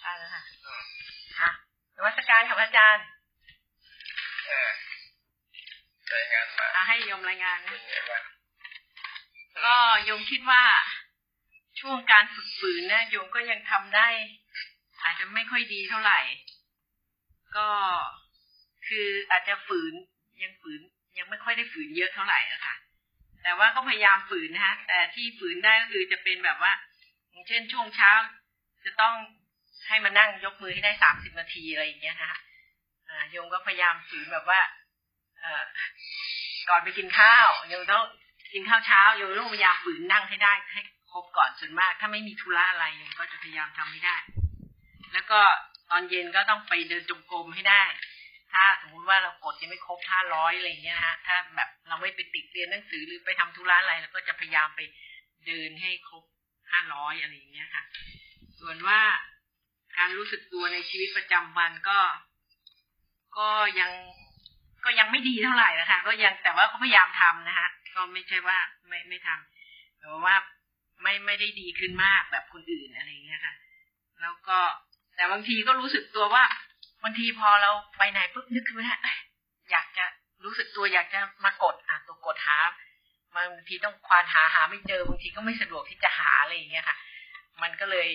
ใช่แล้วค่ะค่ะนวัตการค่ะอาจารย์เออรายงานมาให้โยมรายงานเป็นไงบ้างก็โยมคิดว่าช่วงการฝึกฝืนนะโยมก็ยังทำได้ อาจจะไม่ค่อยดีเท่าไหร่ ก็คืออาจจะฝืนยังฝืนยังไม่ค่อยได้ฝืนเยอะเท่าไหร่อะค่ะ แต่ว่าก็พยายามฝืนนะฮะแต่ที่ฝืนได้ก็คือจะเป็นแบบว่า อย่างเช่นช่วงเช้า จะต้อง ให้มานั่งยกมือให้ได้สามสิบนาทีอะไรอย่างเงี้ยนะคะอ่าโยมก็พยายามฝืนแบบว่าเอ่อก่อนไปกินข้าวโยมต้องกินข้าวเช้าโยมต้องพยายามฝืนนั่งให้ได้ให้ครบก่อนส่วนมาก ถ้าไม่มีธุระอะไรโยมก็จะพยายามทำให้ได้ แล้วก็ตอนเย็นก็ต้องไปเดินจงกรมให้ได้ ถ้าสมมุติว่าเรากดยังไม่ครบห้าร้อยอะไรอย่างเงี้ยนะฮะถ้าแบบเราไม่ไปติดเรียนหนังสือหรือไปทำธุระอะไรเราก็จะพยายามไปเดินให้ครบห้าร้อยอะไรอย่างเงี้ยค่ะ ส่วนว่า การรู้สึกตัวในชีวิตประจำวันก็ ก็ยังก็ยังไม่ดีเท่าไหร่นะคะ ก็ยังแต่ว่าก็พยายามทำนะคะก็ไม่ใช่ว่าไม่ไม่ทำแต่ว่าไม่ไม่ได้ดีขึ้นมากแบบคนอื่นอะไรเงี้ยค่ะ แล้วก็แต่บางทีก็รู้สึกตัวว่าบางทีพอเราไปไหนปุ๊บนึกขึ้นมาอยอยากจะรู้สึกตัวอยากจะมากดอะตัวกดหาบางทีต้องควานหาหาไม่เจอบางทีก็ไม่สะดวกที่จะหาอะไรอย่างเงี้ยค่ะ มันก็เลย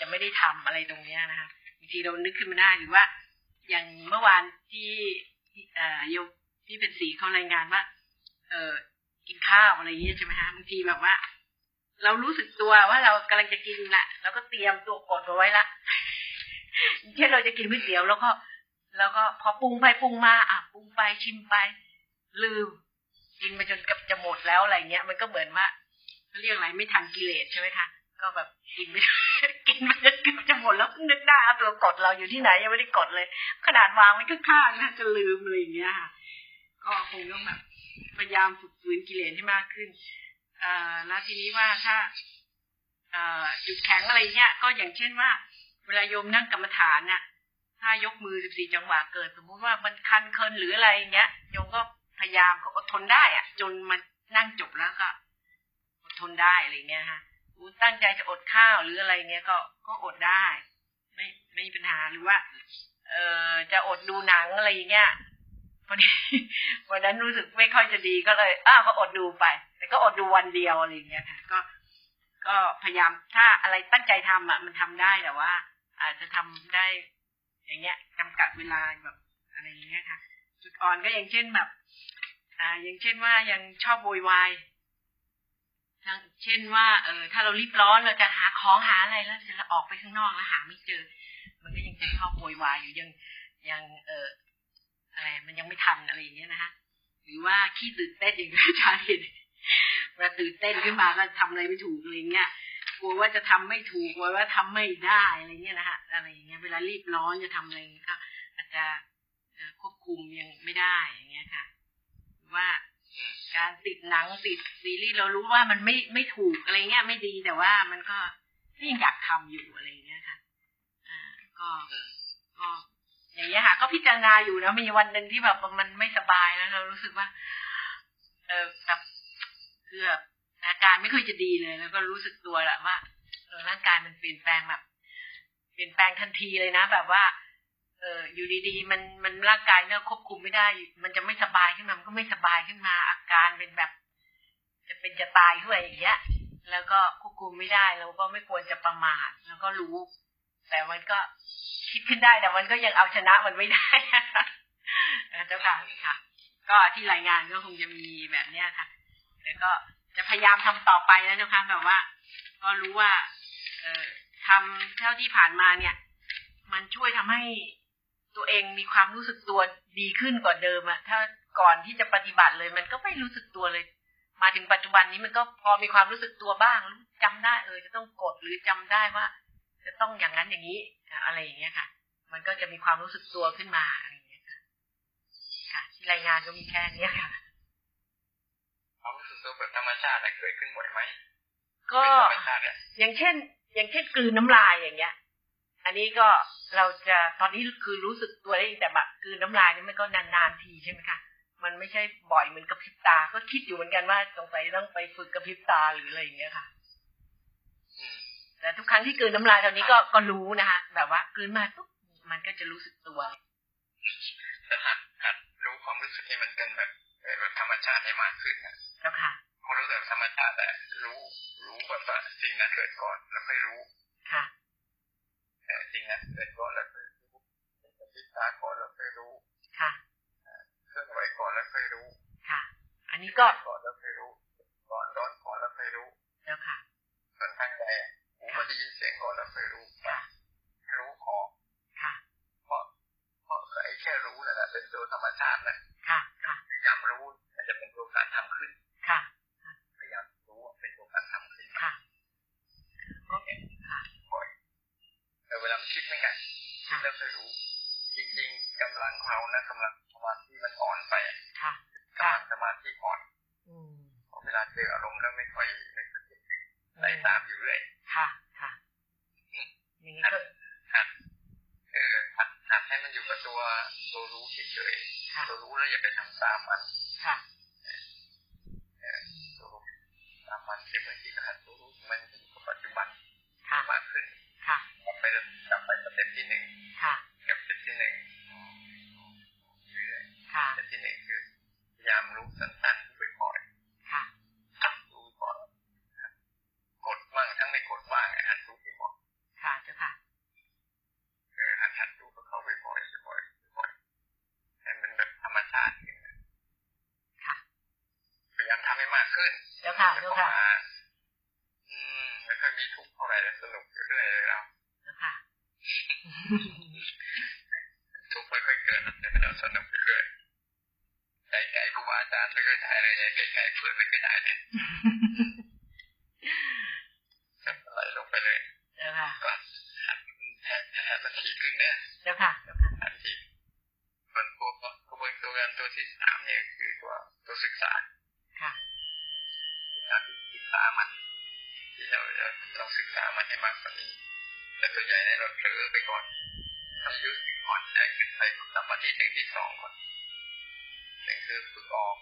จะไม่ได้ทำอะไรตรงเนี้ยนะคะบางทีเรานึกขึ้นมาได้หรือว่า อย่างเมื่อวานที่เอ่อโยมที่เป็นสีเขารายงานว่า เออกินข้าวอะไรอย่างเงี้ยใช่ไหมคะบางทีแบบว่า เรารู้สึกตัวว่าเรากำลังจะกินละเราก็เตรียมตัวกดไว้ละเช่นเราจะกินก๋วยเตี๋ยวแล้วก็ แล้วก็พอปรุงไปปรุงมา อะปรุงไปชิมไป ลืมกินไปจนกับจะหมดแล้วอะไรเงี้ย มันก็เหมือนว่าเรียกอะไรไม่ทันกิเลสใช่ไหมคะ ก็แบบกินไปกินไปจนเกือบจะหมดแล้วเพิ่งนึกได้เอาตัวกดเราอยู่ที่ไหนยังไม่ได้กดเลย ขนาดวางไว้ข้างๆนะจะลืมอะไรอย่างเงี้ยค่ะ ก็คงต้องแบบพยายามฝึกฝืนกิเลสให้มากขึ้นเอ่อแล้วทีนี้ว่าถ้าเอ่อจุดแข็งอะไรเงี้ย ก็อย่างเช่นว่า เวลาโยมนั่งกรรมฐานน่ะ ถ้ายกมือสิบสี่จังหวะเกิด สมมุติว่ามันคันเคินหรืออะไรเงี้ยโยมก็พยายามก็อดทนได้อะจนมันนั่งจบแล้วก็อดทนได้อะไรเงี้ยฮะ อูตั้งใจจะอดข้าวหรืออะไรเงี้ยก็ก็อดได้ ไม่ไม่มีปัญหาหรือว่า เอ่อจะอดดูหนังอะไรเงี้ยพอดีวันนั้นรู้สึกไม่ค่อยจะดีก็เลยอ้าวก็อดดูไป แต่ก็อดดูวันเดียวอะไรเงี้ยค่ะก็ก็พยายามถ้าอะไรตั้งใจทำอะมันทำได้แต่ว่า อาจจะทำได้ อย่างเงี้ยจำกัดเวลาแบบอะไรอย่างเงี้ยค่ะ จุดอ่อนก็อย่างเช่นแบบ อ่า อย่างเช่นว่ายังชอบโวยวาย เช่นว่าเออถ้าเรารีบร้อนเราจะหาของหาอะไรแล้วเสร็จแล้วออกไปข้างนอกแล้วหาไม่เจอ มันก็ยังจะชอบโวยวายอยู่ยังยังเอออะไรมันยังไม่ทันอะไรอย่างเงี้ยนะฮะหรือว่าขี้ตื่นเต้นอย่างที่อาจารย์เห็นเวลาตื่นเต้นขึ้นมาก็ทำอะไรไม่ถูกอะไรเงี้ยกลัวว่าจะทำไม่ถูกกลัวว่าทำไม่ได้อะไรเงี้ยนะฮะอะไรอย่างเงี้ยเวลารีบร้อนจะทำอะไรก็อาจจะควบคุมยังไม่ได้อย่างเงี้ยค่ะว่า การติดหนังติดซีรีส์เรารู้ว่ามันไม่ไม่ถูกอะไรเงี้ยไม่ดีแต่ว่ามันก็ยังอยากทำอยู่อะไรเงี้ยค่ะ อ่า ก็ก็อย่างเงี้ยค่ะ ก็พิจารณาอยู่นะมีวันหนึ่งที่แบบมันไม่สบายแล้วเรารู้สึกว่า เออแบบคือแบบอาการไม่ค่อยจะดีเลย แล้วก็รู้สึกตัวแหละว่าเออร่างกายมันเปลี่ยนแปลงแบบ เปลี่ยนแปลงทันทีเลยนะแบบว่า เอออยู่ดีๆ มันมันร่างกายเนี่ยควบคุมไม่ได้ มันจะไม่สบายขึ้นมา มันก็ไม่สบายขึ้นมา อาการเป็นแบบ จะเป็นจะตายขึ้นมาอย่างเงี้ย แล้วก็ควบคุมไม่ได้เราก็ไม่ควรจะประมาทแล้วก็รู้ แต่มันก็คิดขึ้นได้แต่มันก็ยังเอาชนะมันไม่ได้เจ้าค่ะค่ะ ก็ที่รายงานก็คงจะมีแบบเนี้ยค่ะแต่ก็จะพยายามทำต่อไปนะเจ้าค่ะแบบว่า ก็รู้ว่า เออทำเท่าที่ผ่านมาเนี่ย มันช่วยทำให้ ตัวเองมีความรู้สึกตัวดีขึ้นกว่าเดิมอะถ้าก่อนที่จะปฏิบัติเลยมันก็ไม่รู้สึกตัวเลย มาถึงปัจจุบันนี้มันก็พอมีความรู้สึกตัวบ้างจำได้เออจะต้องกดหรือจำได้ว่า จะต้องอย่างนั้นอย่างนี้อะไรอย่างเงี้ยค่ะ มันก็จะมีความรู้สึกตัวขึ้นมาอะไรอย่างเงี้ยค่ะค่ะ ที่รายงานก็มีแค่นี้ค่ะความรู้สึกตัวแบบธรรมชาติเกิดขึ้นบ่อยไหมก็ธรรมชาติเนี่ยอย่างเช่น อย่างเช่นกลืนน้ำลายอย่างเงี้ย อันนี้ก็เราจะตอนนี้คือรู้สึกตัวได้แต่แบบกลืนน้ำลายนี่มันก็นานๆทีใช่ไหมคะมันไม่ใช่บ่อยเหมือนกระพริบตา ก็คิดอยู่เหมือนกันว่าสงสัยต้องไปฝึกกระพริบตาหรืออะไรอย่างเงี้ยค่ะอืมแแต่ทุกครั้งที่กลืนน้ำลายตอนนี้ก็ก็รู้นะคะแบบว่ากลืนมาปุ๊บมันก็จะรู้สึกตัวจะหัดหัดรู้ความรู้สึกที่มันเป็นแบบเอ่อแบบธรรมชาติให้มากขึ้นนะเจ้าค่ะพอรู้แบบธรรมชาติแต่รู้รู้แบบว่าสิ่งนั้นเกิดก่อนแล้วค่อยรู้ค่ะ แต่สิ่งนั้นเกิดก่อนแล้วค่อยรู้เป็นพิตาก่อนแล้วค่อยรู้ค่ะเคลื่อนไหวก่อนแล้วค่อยรู้ค่ะ อันนี้ก็ก่อนแล้วค่อยรู้ ก่อนร้อนก่อนแล้วค่อยรู้เจ้าค่ะส่วนทางใจอะหูก็ได้ยินเสียงก่อนแล้วค่อยรู้ค่ะรู้ของค่ะเพราะเพราะไอ้แค่รู้นั่นแหละเป็นตัวธรรมชาตินะค่ะค่ะ พยายามรู้มันจะเป็นตัวการทำขึ้น ค่ะ พยายามรู้ว่าเป็นตัวการทำขึ้น ค่ะก็ค่ะ บ่อยแต่เวลามันคิดเหมือนกันคิดแล้วค่อยรู้ จริงๆกำลังของเรานะกำลังสมาธิมันอ่อนไปอะ ค่ะ กำลังสมาธิอ่อน อืม พอเวลาเจออารมณ์แล้วไม่ค่อยไม่ค่อยไหลตามอยู่เรื่อย ค่ะ ค่ะ อย่างนี้ก็ หัดเออหัดหัดให้มันอยู่กับตัวตัวรู้เฉย ค่ะ ๆตัวรู้แล้วอย่าไป ทำตามมัน ค่ะ เออตัวรู้ตามมันที่บางทีก็หัดตัวรู้มันอยู่กับปัจจุบัน ค่ะ มากขึ้น ค่ะ กลับไปกลับไป step ที่หนึ่ง ค่ะ กับ step ที่หนึ่งเรื่อย ค่ะ ๆ step ที่หนึ่งคือพยายามรู้สั้นๆไปก่อน ค่ะ รู้ก่อนกดบ้างทั้งไม่กดบ้างอะหัดรู้ไปก่อน ค่ะ เจ้าค่ะ เออหัดหัดรู้กับเขาไปบ่อยๆบ่อยๆบ่อยๆให้มันแบบธรรมชาติขึ้นนะ ค่ะ พยายามทำ ให้มากขึ้นเจ้าค่ะแล้วเจ้าก็ค่ะมาอืมไม่ค่อยมีทุกข์เท่าไหร่แล้วสนุกอยู่เรื่อยเลยเราเจ้าค่ะทุกข์ไม่ค่อยเกิดแต่เราสนุกอยู่เรื่อยไก่ไก่ครูบาอาจารย์ไม่เคยได้เลยไก่ไก่เพื่อนไม่เคยได้เลยจะไหลลงไปเลยเจ้าค่ะก็หัดหัดหัดมันทีขึ้นเนี่ยเจ้าค่ะเจ้าค่ะหัดทีส่วนตัวกระบวนการตัวที่สามเนี่ยคือตัวตัวศึกษาค่ะการศึก ษามันที่เราจะเราศึกษามันให้มากกว่านี้ แต่ส่วนใหญ่เนี่ยเราเผลอไปก่อนทำยุทธก่อนแต่ขึ้นไปฝึกสมาธิถึงที่สองก่อนหนึ่งคือฝึกออก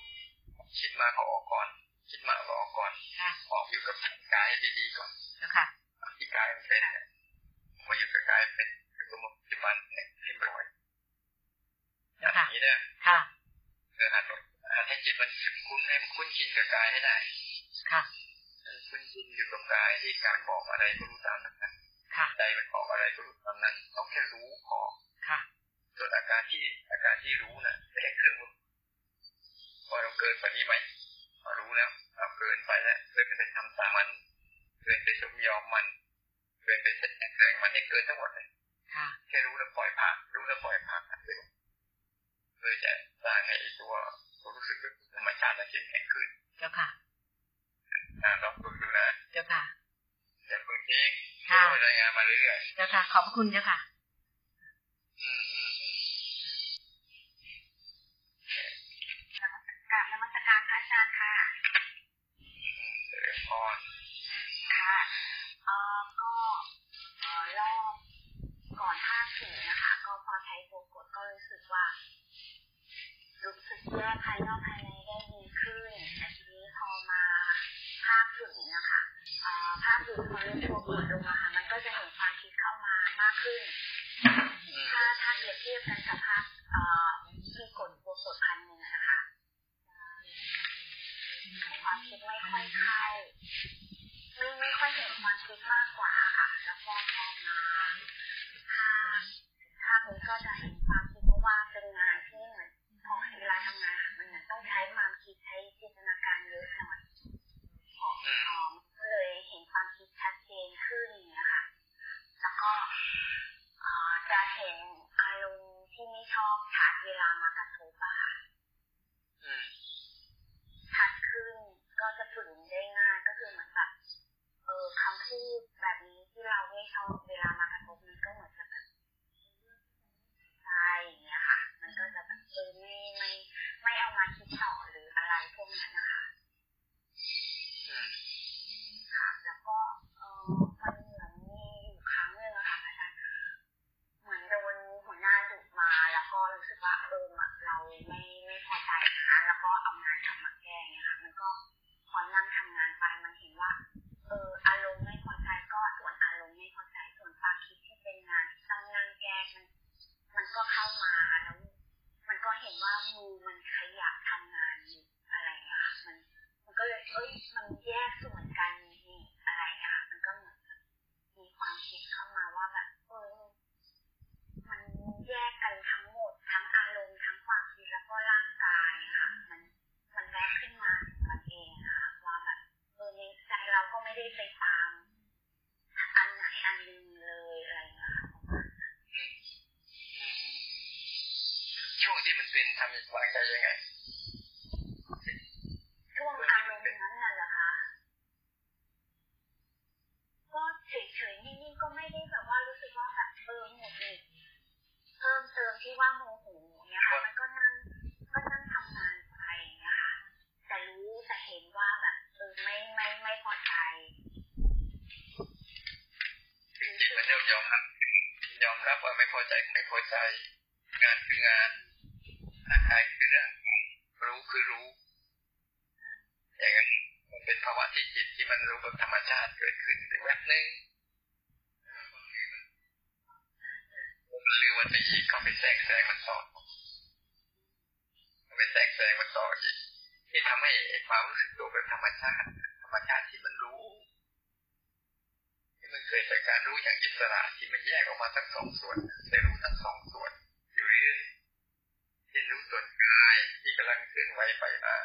คิดมากก็ออกก่อน คิดมากก็ออกก่อนค่ะออกอยู่กับกายให้ดีๆก่อนเจ้าค่ะเอาที่กายมันเป็นเนี่ยมาอยู่กับกายเป็นอยู่กับปัจจุบันเนี่ยให้บ่อยเจ้าหัค่ะดนี้เนี่ยค่ะคือหัดหัดให้จิตมันคุ้นให้มันคุ้นชินกับกายให้ได้ ค่ะ คุ้นชินอยู่กับกายที่การบ อกอะไรก็รู้ตามนั้นนะค่ะ ใจมันบอกอะไรก็รู้ตามนั้นเราแค่รู้พอ ค่ะ ส่วนอาการที่อาการที่รู้น่ะไม่ได้เครื่องมือว่าเราเกินไปนี้ไหมเรารู้แล้วเราเกินไปแล้วเกินไปทำตามมันเกินไปสมยอมมันเกินไปแสดงมันเนี่ยเกินทั้งหมดเลย ค่ะ แค่รู้แล้วปล่อยผ่านรู้แล้วปล่อยผ่านไปเลยเพื่อจะสร้างให้ตัวตัวรู้สึกธรรมชาตินั้นเข้มแข็งขึ้น เจ้าค่ะ อ่าลองฝึกดูนะ เจ้าค่ะ อย่าเพิ่งทิ้ง ค่ะ ช่วยรายงานมาเรื่อย เจ้าค่ะ ขอบพระคุณเจ้าค่ะ ๆอืมอืมอืม กราบนมัสการพระอาจารย์ค่ะ เจริญพร ค่ะ เอ่อ ก็เอ่อรอบก่อนห้าสี่นะคะ ก็พอใช้ตัวกดก็รู้สึกว่า รู้สึกแยก ภายนอกภายในได้ดีขึ้นแต่ทีนี้พอมาภาพฝืนนะคะภาพฝืนพอเริ่มโชวกดลงมาค่ะมันก็จะเห็นความคิดเข้ามามากขึ้น อืม ถ้าถ้าเปรียบเทียบกันกับภาคเอ่อที่กดตัวกดพันหนึ่งอะนะคะ ความคิดไม่ค่อยเข้า ไม่ไม่ค่อยเห็นความคิดมากกว่าค่ะ แล้วก็พอมาถ้าถ้านี้ก็จะเห็นความคิดเพราะว่าเป็นงานที่เหมือนพอเวลาทำงานค่ะมันเหมือนต้องใช้ความคิดใช้จินตนาการเยอะหน่อยพอพอมันก็เลยเห็นความคิดชัดเจนขึ้นอย่างเงี้ยค่ะ แล้วก็เอ่อจะเห็นอารมณ์ที่ไม่ชอบชัดเวลามากระทบอะค่ะ อืม ชัดขึ้นก็จะฝืนได้ง่ายก็คือเหมือนแบบเออคำพูดแบบนี้ที่เราไม่ชอบเวลามากระทบมันก็เหมือนจะแบบใช่อย่างเงี้ยค่ะ มันก็จะแบบเออไม่ไม่ไม่เอามาคิดต่อหรืออะไรพวกนั้นนะคะ อืม ค่ะ แล้วก็เออมันเหมือนมีอยู่ครั้งหนึ่งอะค่ะอาจารย์เหมือนโดนหัวหน้าดุมาแล้วก็รู้สึกว่าเออเราไม่ไม่พอใจนะแล้วก็เอางานกลับมาแก้เนี่ยค่ะ มันก็พอนั่งทำงานไปมันเห็นว่า เอออารมณ์ไม่พอใจก็ เป็นทำวางใจยังไง ช่วงอารมณ์นั้นน่ะเหรอคะ ก็เฉยๆนิ่งๆก็ไม่ได้แบบว่ารู้สึกว่าแบบเออหงุดหงิดเพิ่มเติมที่ว่าโมโหเนี่ยค่ะ มันก็นั่งก็นั่งทำงานไปอย่างเงี้ยค่ะ แต่รู้แต่เห็นว่าแบบเออไม่ไม่ไม่พอใจ คือจิตมันเริ่มยอมรับยอมรับว่าไม่พอใจไม่พอใจ งานคืองานอาการคือเรื่องรู้คือรู้ อย่างนั้นมันเป็นภาวะที่จิตที่มันรู้กับธรรมชาติเกิดขึ้นในแวบหนึ่งมันลืมวันจะอีกเข้าไปแทรกแซงมันต่อเข้าไปแทรกแซงมันต่ออีกที่ทำให้ความรู้สึกตัวแบบธรรมชาติ ธรรมชาติที่มันรู้ ที่มันเกิดจากการรู้อย่างอิสระที่มันแยกออกมาทั้งสองส่วนได้รู้ทั้งสองส่วนอยู่เรื่อยเช่นรู้ส่วนกายที่กำลังเคลื่อน ไปมา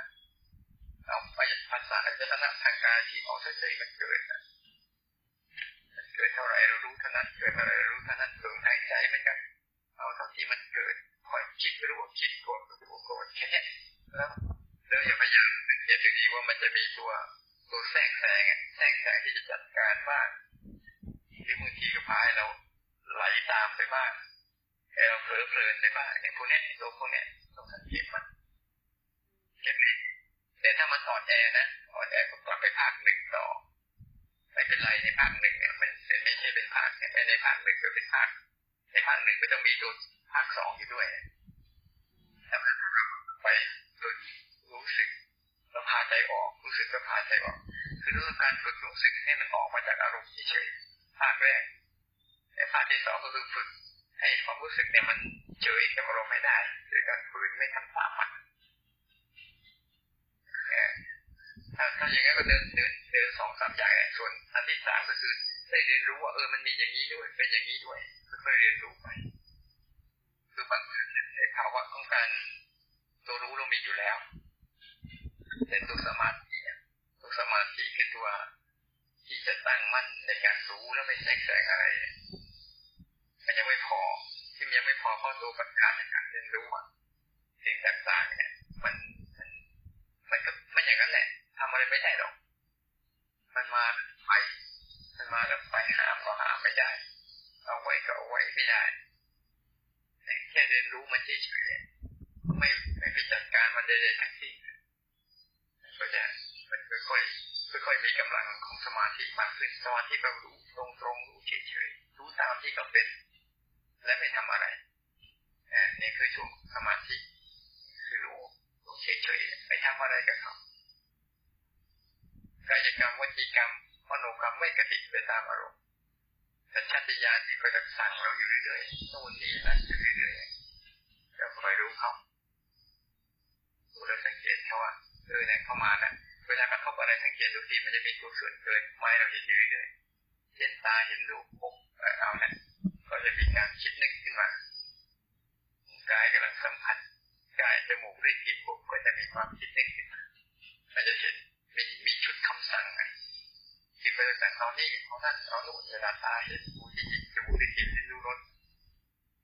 เอาไปภาษาอัจฉริยะทางกายที่ออกเฉยๆมันเกิดมันเกิดเท่าไรเรารู้เท่านั้นเกิดอะไรเรารู้เท่านั้นเกิดทางใจเหมือนกันเอาเท่าที่มันเกิดคอยคิดรู้ว่าคิดโกรธรู้ว่าโกรธแค่นี้แล้วแล้วอย่าพยายามสังเกตดีว่ามันจะมีตัวตัวแทรกแซงแทรกแซงที่จะจัดการบ้างหรือบางทีก็พาให้เราไหลตามไปบ้างให้เราเผลอเพลินไปบ้างเนี่ยพวกเนี้ยตัวพวกเนี้ยต้องสังเกตมัน เก็บแต่ถ้ามันอ่อนแอนะอ่อนแอก็กลับไปภาคหนึ่งต่อ ไม่เป็นไรในภาคหนึ่งเนี่ยมันไม่ใช่เป็นภาคเนี่ยในภาคหนึ่งก็เป็นภาคในภาคหนึ่งก็ต้องมีตัวภาคสองอยู่ด้วยแต่ไปรู้สึกแล้วพาใจออก รู้สึกแล้วพาใจออก คือเรื่องการฝึกรู้สึกให้มันออกมาจากอารมณ์เฉยภาคแรกแต่ภาคที่สองก็คือฝึกให้ความรู้สึกเนี่ยมันเฉยกับอารมณ์ไม่ได้โดยการฝืนไม่ทำตามมัน ถ้าถ้าอย่างนั้นก็เดินเดินเดินสองสามอย่างส่วนอันที่สามก็คือได้เรียนรู้ว่าเออมันมีอย่างนี้ด้วยเป็นอย่างนี้ด้วยค่อยๆเรียนรู้ไปคือบางครั้งในภาวะของการตัวรู้เรามีอยู่แล้วแต่ตัวสมาธิตัวสมาธิคือตัวที่จะตั้งมั่นในการรู้แล้วไม่แทรกแซงอะไรมันยังไม่พอที่มันยังไม่พอเพราะตัวปัญญาในการเรียนรู้อะสิ่งต่างๆเนี่ยมันมันมันก็ไม่อย่างนั้นแหละ ทำอะไรไม่ได้หรอก มันมาไป มันมาแล้วไปหามก็หามไม่ได้ เอาไว้ก็เอาไว้ไม่ได้ แค่เรียนรู้มันเฉยๆไม่ไม่ไปจัดการมันใดๆทั้งสิ้นก็จะมันค่อยๆค่อยๆมีกำลังของสมาธิมากขึ้นสมาธิเรารู้ตรงๆรู้เฉยๆรู้ตามที่เขาเป็น และไม่ทำอะไรนี่คือช่วงสมาธิคือรู้รู้เฉยๆไม่ทำอะไรกับเขา กายกรรมวจีกรรมมโนกรรมไม่กระติกไปตามอารมณ์สัญชาตญาณที่คอยจะสั่งเราอยู่เรื่อยๆโน่นนี่นั่นอยู่เรื่อยๆเราคอยรู้เขาดูแลสังเกตเขาว่าเออเนี่ยเข้ามานะเวลากระทบอะไรสังเกตดูทีมันจะมีตัวส่วนเกินไม้เราเห็นอยู่เรื่อยๆเห็นตาเห็นรูปผมเอาเนี่ยก็จะมีการคิดนึกขึ้นมากายกำลังสัมผัสกายจมูกได้กลิ่นผมก็จะมีความคิดนึกขึ้นมาอาจจะเห็นั่งไงที่ไปสั่งเอานี่เอานั่นเอาหนูเวลาตาเห็นหูที่ยินจมูกได้กลิ่นที่รู้รส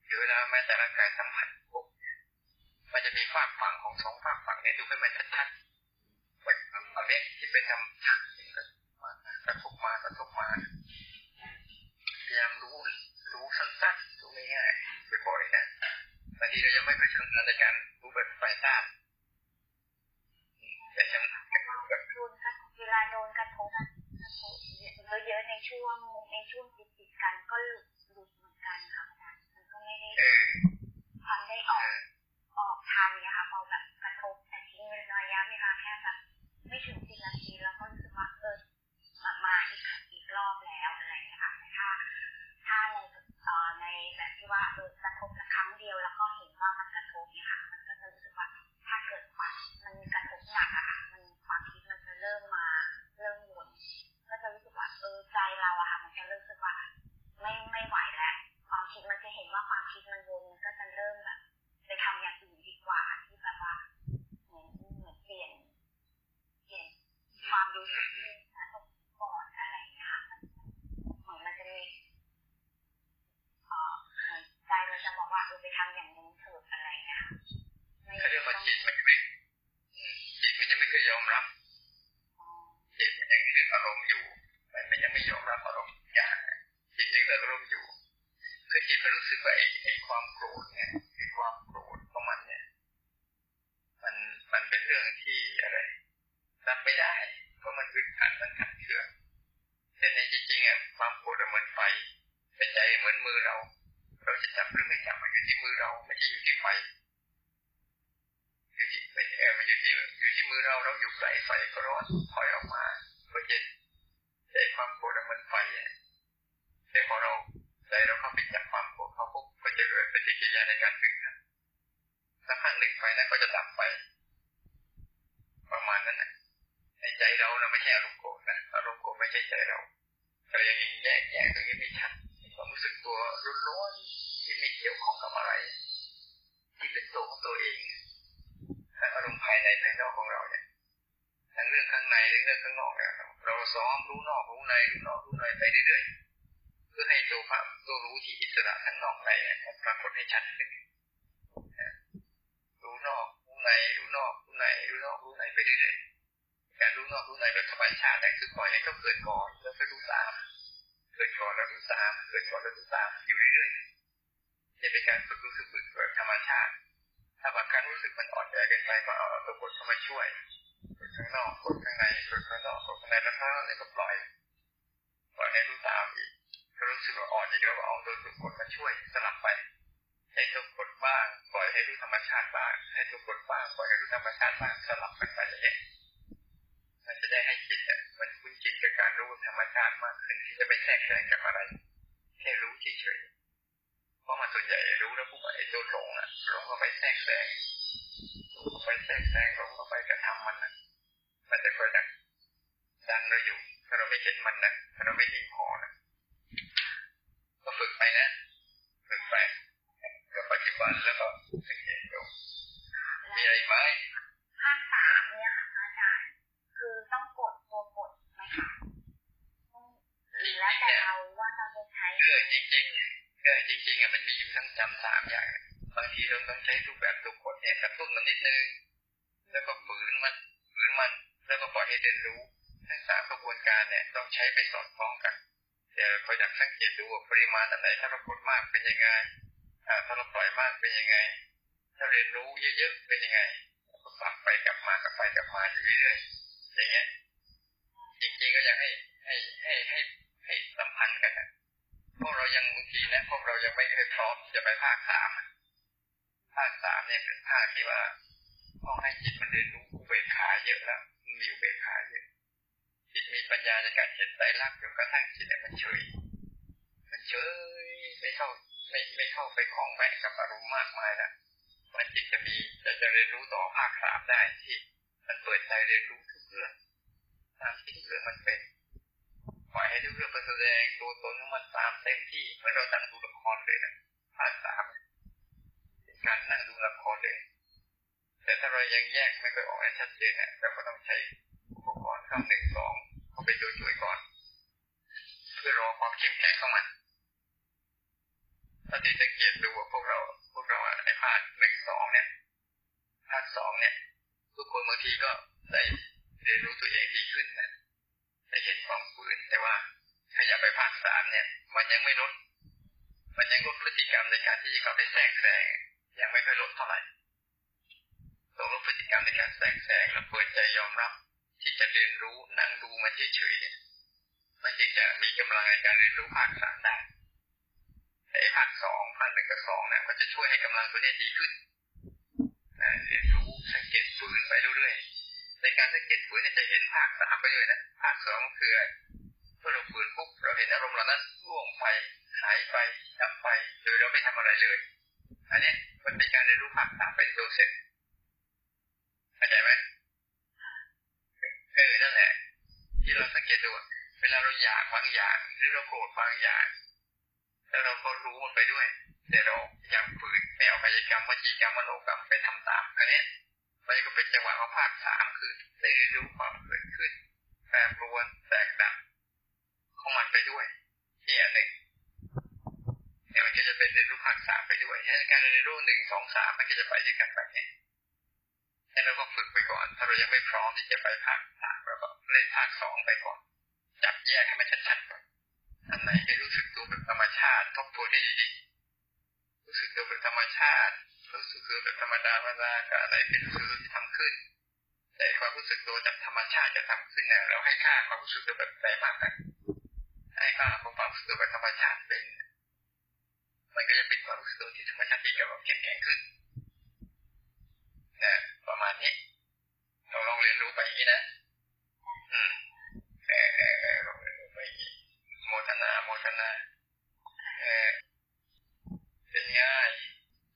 หรือเวลาแม้แต่ร่างกายสัมผัสปุ๊บมันจะมีฝากฝั่งของสองฝากฝั่งเนี่ยดูให้มันชัดๆแบบเอาเนี้ยที่เป็นทำทักกระทบมากระทบมาพยายามรู้รู้สั้นๆรู้ง่ายๆบ่อยๆนะบางทีเรายังไม่เคยชำนาญในการรู้แบบไฟต้าแต่ชำนาญ ลาโดนกระทบกระทบเยอะๆในช่วงในช่วงติดติดๆกันก็หลุดหลุดเหมือนกันค่ะอาจารย์มันก็ไม่ได้ความได้ออกออกทันเนี่ยค่ะพอแบบกระทบแต่ทิ้งระยะเวลาแค่แบบไม่ถึงสิบนาทีแล้วก็รู้สึกว่าเออมามาอีกอีกรอบแล้วอะไรอย่างเงี้ยค่ะแต่ถ้า ถ้าในเอ่อในแบบที่ว่าเออกระทบครั้งเดียวแล้วก็เห็นว่ามันกระทบเนี่ยค่ะ มันก็จะรู้สึกว่าถ้าเกิดความมันกระทบหนักอะค่ะมันความคิดมันจะเริ่มมาเริ่มวนก็จะรู้สึกว่าเออใจเราอะค่ะ มันจะรู้สึกว่า ไม่ไม่ไหวแล้ว ความคิดมันจะเห็นว่าความคิดมันวนมันก็จะเริ่มแบบไปทำอย่างอื่นดีกว่าที่แบบว่าเหมือนเหมือนเปลี่ยนเปลี่ยนความรู้สึกที่กระทบก่อนอะไรอย่างเงี้ยค่ะมันเหมือนมันจะมี เอ่อเหมือนใจมันจะบอกว่าเออไปทำอย่างนู้นเถิดอะไรเงี้ยค่ะ จิตมันรู้สึกว่าไอ้ความโกรธเนี่ยไอ้ความโกรธของมันเนี่ย มันมันเป็นเรื่องที่อะไรรับไม่ได้ เพราะมันอึดอัดมันขัดเคืองแต่ในจริงๆอะความโกรธเหมือนไฟแต่ใจเหมือนมือเรา เราจะจับหรือไม่จับมันอยู่ที่มือเรา ไม่ใช่อยู่ที่ไฟอยู่ที่ไม่เออมันอยู่ที่อยู่ที่มือเราเราอยู่ใกล้ไฟก็ร้อนถอยออกมาก็เย็นใจความโกรธเหมือนไฟแต่พอเราใจเราเข้าไปจับความโกรธเขาปุ๊บก็จะเกิดปฏิกิริยาในการฝึกนะสักพักหนึ่งไฟนั้นก็จะดับไป ประมาณนั้นนะในใจเราเราไม่ใช่อารมณ์โกรธนะอารมณ์โกรธไม่ใช่ใจเราเรายังแยกแยกตรงนี้ไม่ชัดความรู้สึกตัวร้อนๆที่ไม่เกี่ยวข้องกับอะไร ที่เป็นตัวของตัวเองทั้งอารมณ์ภา ยในภายนอกของเราเนี่ยทั้งเรื่องข้างในและเรื่องข้างนอกเนี่ยเราซ้อมรู้นอกรู้ในรู้นอกรู้ในไปเรื่อยๆเพื่อให้ตัวภาพตัวรู้ที่อิสระทั้งนอกในเนี่ยปรากฏให้ชัดขึ้นรู้นอกรู้ในรู้นอกรู้ในรู้นอกรู้ในไปเรื่อยๆการรู้นอกรู้ในแบบธรรมชาติแต่คือปล่อยให้เขาเกิดก่อนแล้วก็รู้ตามเกิดก่อนแล้วรู้ตามเกิดก่อนแล้วรู้ตามอยู่เรื่อยๆจะเป็นการฝึกรู้สึกฝึกธรรมชาติ ถ้าบางครั้งรู้สึกมันอ่อนแอเกินไปก็เอาตัวกดเข้ามาช่วยกดข้างนอกกดข้างในกดข้างนอกกดข้างในแล้วก็แล้วก็ปล่อยปล่อยให้รู้ตามอีกถ้ารู้สึกว่าอ่อนอีกแล้วก็เอาตัวกดมาช่วยสลับไป ให้ตัวกดบ้างปล่อยให้รู้ธรรมชาติบ้างให้ตัวกดบ้างปล่อยให้รู้ธรรมชาติบ้างสลับกันไปอย่างนี้มันจะได้ให้จิตเนี่ยมันคุ้นชินกับการรู้ธรรมชาติมากขึ้นที่จะไม่แทรกแซงกับอะไรแค่รู้เฉยๆ ราะมันส่วนใหญ่รู้แล้วพวกไอ้ตัวหลงอะหลงเข้าไปแทรกแซงหลงเข้าไปแทรกแซงหลงเข้าไปกระทำมันอะ มันจะคอยดักดันเราอยู่ ถ้าเราไม่เห็นมันนะถ้าเราไม่นิ่งพอนะก็ฝึกไปนะฝึกไปกับปัจจุบันแล้วก็สังเกตดูมีอะไรไหมภาคสามเนี่ยค่ะอาจารย์คือต้องกดตัวกดไหมคะหรือแล้วแต่เราว่าเราจะใช้เออจริงๆ เออจริงๆอะมันมีอยู่ทั้งจำสามอย่าง บางทีเราต้องใช้รูปแบบตัวกดเนี่ยกระตุ้นมันนิดนึง แล้วก็ฝืนมันฝืนมัน แล้วก็ปล่อยให้เรียนรู้ ทั้งสามกระบวนการเนี่ยต้องใช้ไปสอดคล้องกันเดี๋ยวคอยดักสังเกตดูว่าปริมาณอันไหนถ้าเรากดมากเป็นยังไงอ่าถ้าเราปล่อยมากเป็นยังไง ถ้าเรียนรู้เยอะๆเป็นยังไงก็ปรับไปกลับมากลับไปกลับมาอยู่เรื่อยๆอย่างเงี้ยจริงๆก็อยากให้ให้ให้ให้ให้สัมพันธ์กันนะ พวกเรายังบางทีนะพวกเรายังไม่เคยพร้อมจะไปภาคสามภาคสามเนี่ยเป็นภาคที่ว่าต้องให้จิตมันเรียนรู้อุเบกขาเยอะแล้วมีอุเบกขาเยอะจิตมีปัญญาในการเห็นไตรลักษณ์จนกระทั่งจิตเนี่ยมันเฉย มันเฉยไม่เข้าไม่ไม่เข้าไปคล้องแวะกับอารมณ์มากมายนะมันจิตจะมีจะจะเรียนรู้ต่อภาคสามได้ที่ มันเปิดใจเรียนรู้ทุกเรื่องตามที่ทุกเรื่องมันเป็น ปล่อยให้ทุกเรื่องไปแสดงตัวตนของมันตามเต็มที่เหมือนเราตั้งดูละครเลยนะภาคสามเป็นการนั่งดูละครเลย แต่ถ้าเรายังแยกไม่ค่อยออกให้ชัดเจนเนี่ยเราก็ต้องใช้อุปกรณ์ข้ามหนึ่งสองเข้าไปช่วยๆก่อน เพื่อรอความเข้มแข็งของมันถ้าที่สังเกตดูว่าพวกเรา พวกเราในภาคหนึ่งสองเนี่ย ภาคสองเนี่ย ทุกคนบางทีก็ได้เรียนรู้ตัวเองดีขึ้นนะ ได้เห็นความฝืนแต่ว่าถ้าอยากไปภาคสามเนี่ย มันยังไม่ลด มันยังลดพฤติกรรมในการที่เขาไปแทรกแซงยังไม่ค่อยลดเท่าไหร่ต้องลดพฤติกรรมในการแทรกแซงและเปิดใจยอมรับ ที่จะเรียนรู้นั่งดูมันเฉยๆเนี่ยมันจึงจะมีกำลังในการเรียนรู้ภาคสามได้แต่ภาคสองภาคหนึ่งกับสองเนี่ยก็จะช่วยให้กำลังตัวนี้ดีขึ้นเรียนรู้สังเกตฝืนไปเรื่อย ในการสังเกตฝืนเนี่ยจะเห็นภาคสามไปเลยนะภาคสองคือเมื่อเราฝืนปุ๊บเราเห็นอารมณ์เหล่านั้นร่วงไปหายไปดับไปโดยเราไม่ทำอะไรเลย อันนี้มันเป็นการเรียนรู้ภาคสามเป็นตัวเสร็จเข้าใจไหมเออนั่นแหละ ที่เราสังเกตดูเวลาเราอยากบางอย่าง หรือเราโกรธบางอย่างแล้วเราก็รู้มันไปด้วยแต่เรายังฝืนไม่เอากายกรรมวจีกรรมมโนกรรมไปทำตามอันนี้ มันก็เป็นจังหวะของภาคสามคือได้เรียนรู้ความเกิดขึ้นแปรปรวนแตกดับของมันไปด้วยที่อันหนึ่งเนี่ยมันก็จะเป็นเรียนรู้ภาคสามไปด้วยถ้การเรียนรู้หนึ่งสองสามมันก็จะไปด้วยกันแบบนี้ให้เราก็ฝึกไปก่อน ถ้าเรายังไม่พร้อมที่จะไปภาคสามเราก็เล่นภาคสองไปก่อน จับแยกให้มันชัดๆก่อนอันไหนที่รู้สึกตัวแบบธรรมชาติทบทวนให้ดี รู้สึกตัวแบบธรรมชาติ รู้สึกตัวแบบธรรมดาธรรมดากับอะไรเป็นรู้สึกตัวที่ทำขึ้น แต่ความรู้สึกตัวจากธรรมชาติจะทำขึ้นเนี่ยเราให้ค่าความรู้สึกตัวแบบไหนมากกันให้ค่าความรู้สึกตัวแบบธรรมชาติเป็น มันก็จะเป็นความรู้สึกตัวที่ธรรมชาติที่จะเข้มแข็งขึ้นนะประมาณนี้เราลองเรียนรู้ไปอย่างนี้นะ อืมเออเออลองเรียนรู้ไปอย่างนี้โมทนาโมทนาเออ ง่าย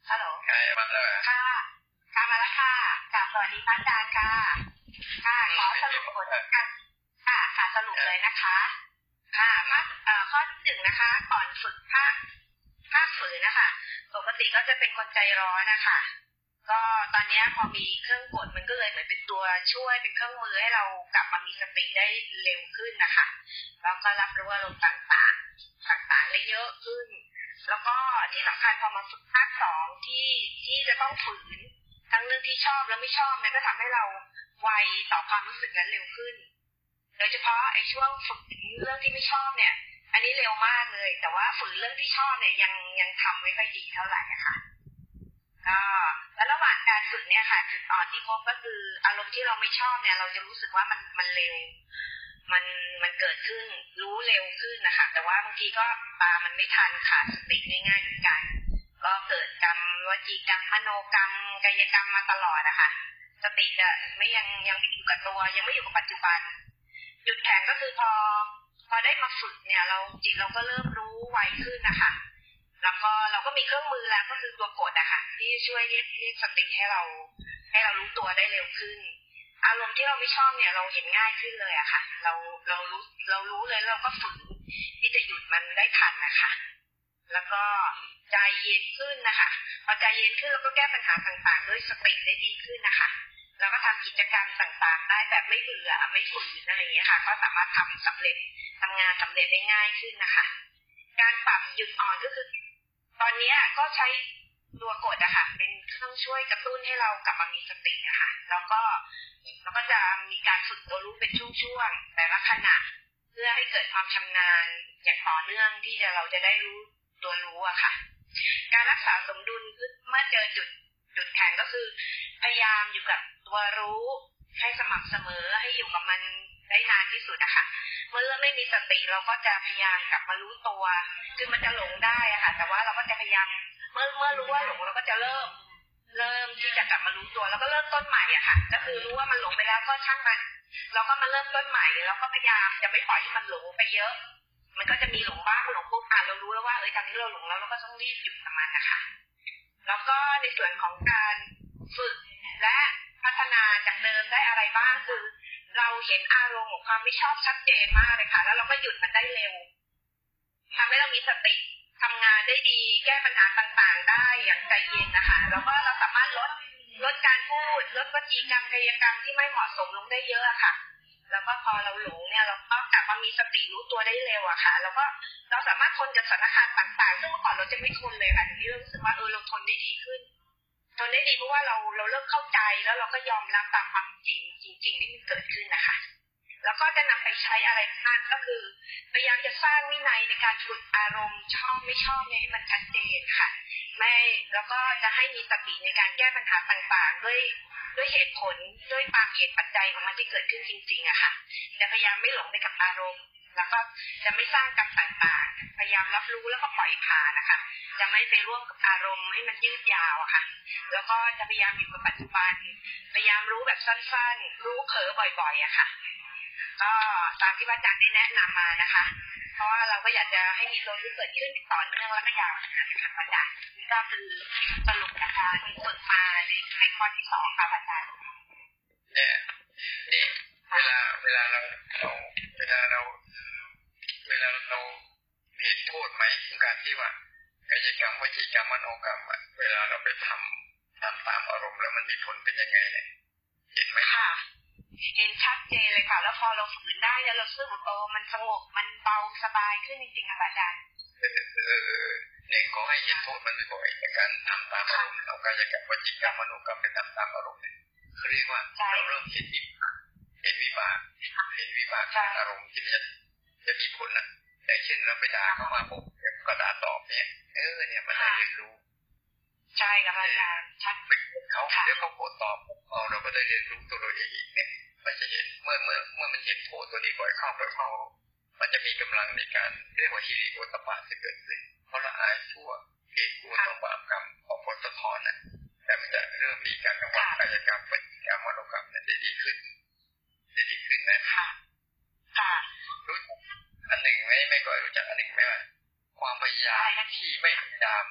ฮัลโหลง่ายมาแล้วค่ะค่ะมาแล้วค่ะกลับสวัสดีพระอาจารย์ค่ะ ค่ะขอสรุปผลการค่ะค่ะสรุปเลยนะคะ ค่ะภาคเอ่อข้อที่หนึ่งนะคะ ก่อนฝึกภาคภาคฝืนนะคะปกติก็จะเป็นคนใจร้อนนะคะก็ตอนนี้พอมีเครื่องกดมันก็เลยเหมือนเป็นตัวช่วยเป็นเครื่องมือให้เรากลับมามีสติได้เร็วขึ้นนะคะแล้วก็รับรู้อารมณ์ต่างๆ ต่างๆได้เยอะขึ้น แล้วก็ที่สำคัญพอมาฝึกภาคสองที่ที่จะต้องฝืนทั้งเรื่องที่ชอบและไม่ชอบเนี่ยก็ทำให้เราไวต่อความรู้สึกนั้นเร็วขึ้น โดยเฉพาะไอ้ช่วงฝึกเรื่องที่ไม่ชอบเนี่ย อันนี้เร็วมากเลย แต่ว่าฝืนเรื่องที่ชอบเนี่ยยังยังทำไม่ค่อยดีเท่าไหร่ค่ะก็แล้วระหว่างการฝึกเนี่ยค่ะจุดอ่อนที่พบก็คืออารมณ์ที่เราไม่ชอบเนี่ย เราจะรู้สึกว่ามันมันเร็ว มันมันเกิดขึ้นรู้เร็วขึ้นนะคะแต่ว่าบางทีก็ตามันไม่ทันขาดสติง่ายๆเหมือนกัน ก็เกิดกรรมวจีกรรมมโนกรรมกายกรรมมาตลอดนะคะสติจะไม่ยังยังไม่อยู่กับตัว ยังไม่อยู่กับปัจจุบันจุดแข็งก็คือพอ พอได้มาฝึกเนี่ย เราจิตเราก็เริ่มรู้ไวขึ้นนะคะแล้วก็เราก็มีเครื่องมือแล้วก็คือตัวกดอะค่ะที่ช่วยเรียกเรียกสติให้เรา ให้เรารู้ตัวได้เร็วขึ้น อารมณ์ที่เราไม่ชอบเนี่ยเราเห็นง่ายขึ้นเลยอะค่ะ เราเรารู้เรารู้เลยเราก็ฝึกที่จะหยุดมันได้ทันนะคะ แล้วก็ใจเย็นขึ้นนะคะพอใจเย็นขึ้นเราก็แก้ปัญหาต่างๆ ด้วยสติได้ดีขึ้นนะคะแล้วก็ทำกิจกรรมต่างๆ ได้แบบไม่เบื่อไม่ฝืนอะไรอย่างเงี้ยค่ะ ก็สามารถทำสำเร็จทำงานสำเร็จได้ง่ายขึ้นนะคะ การปรับหยุดอ่อนก็คือ ตอนนี้ก็ใช้ ตัวกดอะค่ะเป็นเครื่องช่วยกระตุ้นให้เรากลับมามีสติอะค่ะแล้วก็เราก็จะมีการฝึกตัวรู้เป็นช่วงๆแต่ละขณะ เพื่อให้เกิดความชำนาญอย่างต่อเนื่องที่จะเราจะได้รู้ตัวรู้อะค่ะ การรักษาสมดุลเมื่อเจอจุดจุดแข็งก็คือ พยายามอยู่กับตัวรู้ให้สม่ำเสมอให้อยู่กับมันได้นานที่สุดอะค่ะเมื่อไม่มีสติเราก็จะพยายามกลับมารู้ตัว คือมันจะหลงได้อะค่ะ แต่ว่าเราก็จะพยายาม เมื่อเมื่อรู้ว่าหลงเราก็จะเริ่ม เริ่มที่จะกลับมารู้ตัวแล้วก็เริ่มต้นใหม่อะค่ะ ก็คือรู้ว่ามันหลงไปแล้วก็ช่างมันเราก็มาเริ่มต้นใหม่แล้วก็พยายามจะไม่ปล่อยให้มันหลงไปเยอะ มันก็จะมีหลงบ้างหลงปุ๊บอะเรารู้แล้วว่าเอ้ยตอนนี้เราหลงแล้วเราก็ต้องรีบหยุดกับมันนะคะแล้วก็ในส่วนของการฝึกและพัฒนาจากเดิมได้อะไรบ้างคือ เราเห็นอารมณ์ของความไม่ชอบชัดเจนมากเลยค่ะ แล้วเราก็หยุดมันได้เร็วทำให้เรามีสติ ทำงานได้ดีแก้ปัญหาต่างๆ ได้อย่างใจเย็นนะคะ แล้วก็เราสามารถลดลดการพูดลดวจีกรรมกายกรรมที่ไม่เหมาะสมลงได้เยอะค่ะ แล้วก็พอเราหลงเนี่ยเราก็กลับมามีสติรู้ตัวได้เร็วอะค่ะ แล้วก็เราสามารถทนกับสถานการณ์ต่างๆ ซึ่งเมื่อก่อนเราจะไม่ทนเลยค่ะทีนี้เรารู้สึกว่าเออเราทนได้ดีขึ้นทนได้ดีเพราะว่าเราเราเริ่มเข้าใจแล้วเราก็ยอมรับตามความจริงจริง ๆ ที่มันเกิดขึ้นนะคะ แล้วก็จะนำไปใช้อะไรบ้างก็คือพยายามจะสร้างวินัยในการฝึกอารมณ์ชอบไม่ชอบเนี่ยให้มันชัดเจนค่ะ ไม่แล้วก็จะให้มีสติในการแก้ปัญหาต่างๆ ด้วยด้วยเหตุผลด้วยความเหตุปัจจัยของมันที่เกิดขึ้นจริงๆอะค่ะจะพยายามไม่หลงไปกับอารมณ์ แล้วก็จะไม่สร้างกรรมต่างๆ พยายามรับรู้แล้วก็ปล่อยผ่านนะคะ จะไม่ไปร่วมกับอารมณ์ให้มันยืดยาวอะค่ะ แล้วก็จะพยายามอยู่กับปัจจุบัน พยายามรู้แบบสั้นๆ รู้เผลอบ่อยๆอะค่ะ ก็ตามที่พระอาจารย์ได้แนะนำมานะคะ เพราะว่าเราก็อยากจะให้มีตัวรู้เกิดขึ้นต่อเนื่องแล้วก็ยาวนะคะพระอาจารย์นี่ก็คือสรุปนะคะที่ฝึกมาในในข้อที่สองค่ะพระอาจารย์เนี่ยนี่เวลาเวลาเราเราเวลาเรา เวลาเราเห็นโทษไหมของการที่ว่ากายกรรมวจีกรรมมโนกรรมอะเวลาเราไปทำทำตามอารมณ์แล้วมันมีผลเป็นยังไงเนี่ยเห็นไหมค่ะ เห็นชัดเจนเลยค่ะ แล้วพอเราฝืนได้แล้วเรารู้สึกว่าเออมันสงบมันเบาสบายขึ้นจริงๆค่ะอาจารย์เออเนี่ยขอให้เห็นโทษมันบ่อยในการทำตามอารมณ์เอากายกรรมวจีกรรมมโนกรรมไปทำตามอารมณ์เนี่ยเขาเรียกว่าเราเริ่มเห็นวิบากเห็นวิบากเห็นวิบากอารมณ์ที่มันจะจะมีผลนะอย่างเช่นเราไปด่าเข้ามาปุ๊บก็ด่าตอบเนี่ยเออเนี่ยมันได้เรียนรู้ ใช่ครับอาจารย์ชัดไปโกรธเขาเดี๋ยวเขาโกรธตอบเอาเราก็ได้เรียนรู้ตัวเราเองอีกเนี่ย มันจะเห็นเมื่อเมื่อเมื่อมันเห็นโผตัวนี้บ่อยเข้าบ่อยเข้า มันจะมีกำลังในการเรียกว่าฮิริโอตปาจะเกิดขึ้น เพราะละอายชั่วเกรงกลัวต่อบาปกรรมของผลสะท้อนน่ะแต่มันจะเริ่มมีการระวังกายกรรมปฏิกรรมมโนกรรมเนี่ยได้ดีขึ้นได้ดีขึ้นนะค่ะค่ะรู้จักอันหนึ่งไหมไม่ก่อยรู้จักอันหนึ่งไหมว่าความพยายามที่ไม่พยายาม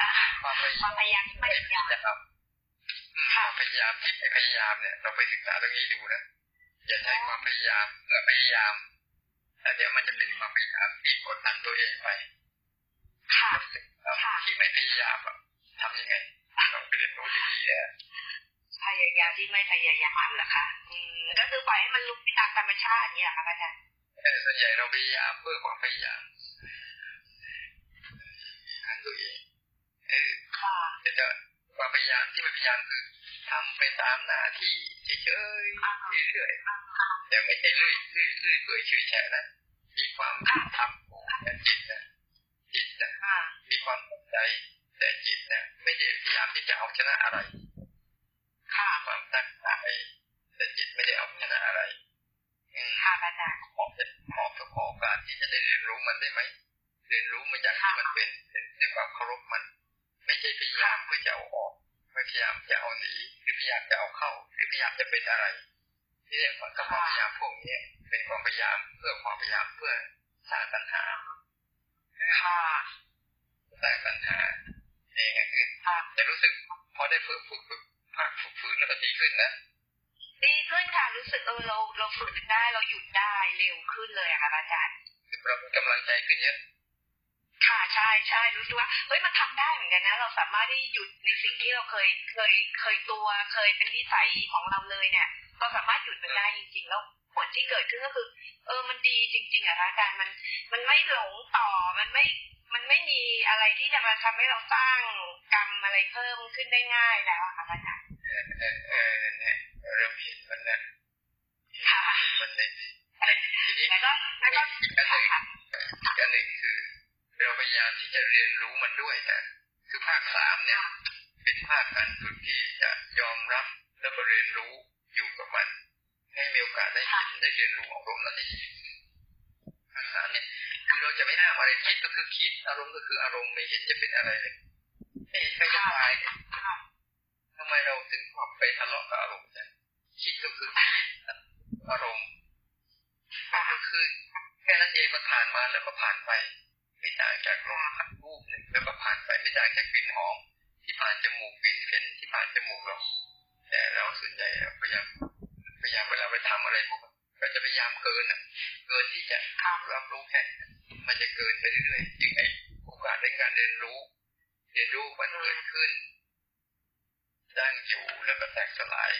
อ่าความพยาความพยายามที่ไม่พยายามนะ ครับอืมความพยายามที่ไม่พยายามเนี่ย เราไปศึกษาตรงนี้ดูนะอย่าใช้ความพยายามเพื่อพยายามแล้วเดี๋ยวมันจะเป็นความพยายามที่กดดันตัวเองไปค่ะครับที่ไม่พยายามอะทำยังไงต้องไปเรียนรู้ดีๆนะพยายามที่ไม่พยายามเหรอคะอืมก็คือปล่อยให้มันลุกไปตามธรรมชาติเนี่ยเหรอคะอาจารย์แต่ส่วนใหญ่เราพยายามเพื่อความพยายามทางตัวเองเออค่ะแต่จะ ความพยายามที่มันพยายามคือทำไปตามหน้าที่เฉยๆเรื่อยๆแต่ไม่ใช่เรื่อยเรื่อยเรื่อยเปื่อยเฉยแฉะนะมีความทำของจิตนะจิตนะค่ะมีความตั้งใจแต่จิตนะไม่ได้พยายามที่จะเอาชนะอะไรค่ะความตั้งใจแต่จิตไม่ได้เอาชนะอะไรอืมค่ะอาจารย์ขอจะขอขอโอกาสที่จะได้เรียนรู้มันได้ไหมเรียนรู้มันอย่างที่มันเป็นด้วยความเคารพมัน ไม่ใช่พยายามเพื่อจะเอาออกไม่พยายามจะเอาหนีหรือพยายามจะเอาเข้า หรือพยายามจะเป็นอะไรที่เรียกว่าความพยายามพวกนี้เป็นความพยายามเพื่อความพยายามเพื่อสร้างปัญหาค่ะสร้างปัญหาเองคือค่ะแต่รู้สึกพอได้ฝึกฝึกฝึกภาคฝึกฝืนแล้วก็ดีขึ้นนะดีขึ้นค่ะรู้สึกเออเราเราฝึกได้เราหยุดได้เร็วขึ้นเลยอะค่ะอาจารย์เรามีกำลังใจขึ้นเยอะ ค่ะใช่ใช่รู้สึกว่าเฮ้ยมันทำได้เหมือนกันนะ เราสามารถที่หยุดในสิ่งที่เราเคยเคยเคยตัวเคยเป็นนิสัยของเราเลยเนี่ยเราสามารถหยุดมันได้จริง ๆ แล้วผลที่เกิดขึ้นก็คือ เออมันดีจริง ๆอะคะอาจารย์มันมันไม่หลงต่อมันไม่มันไม่มีอะไรที่จะมาทำให้เราสร้างกรรมอะไรเพิ่มขึ้นได้ง่ายแล้วค่ะอาจารย์เออเออเออเนี่ยเริ่มเห็นมันนะค่ะมันในทีนี้แล้วก็แล้วก็อีกอันหนึ่งอีกอันหนึ่งคือ เราพยายามที่จะเรียนรู้มันด้วยนะคือภาคสามเนี่ย เป็นภาคการฝึกที่จะยอมรับแล้วก็เรียนรู้อยู่กับมัน ให้มีโอกาสได้คิดได้เรียนรู้อารมณ์นั้นให้ดีภาคสามเนี่ย คือเราจะไม่ห้ามอะไรคิดก็คือคิด อารมณ์ก็คืออารมณ์ไม่เห็นจะเป็นอะไรเลยไม่เห็นใครจะตายเนี่ยค่ะทำไมเราถึงชอบไปทะเลาะกับอารมณ์เนี่ยคิดก็คือคิดอารมณ์มันก็คือแค่นั้นเองมันผ่านมาแล้วก็ผ่านไป ไม่ต่างจากลมพัดรูปหนึ่งแล้วก็ผ่านไปไม่ต่างจากกลิ่นหอมที่ผ่านจมูกกลิ่นเห็นที่ผ่านจมูกเราแต่เราส่วนใหญ่พยายามพยายามเวลาไปทำอะไรพวกนั้นเราจะพยายามเกินอะ เกินที่จะข้ามรับรู้แค่มันจะเกินไปเรื่อยๆจึงไอโอกาสในการเรียนรู้ เรียนรู้มันเกิดขึ้นตั้งอยู่แล้วก็แตกสลาย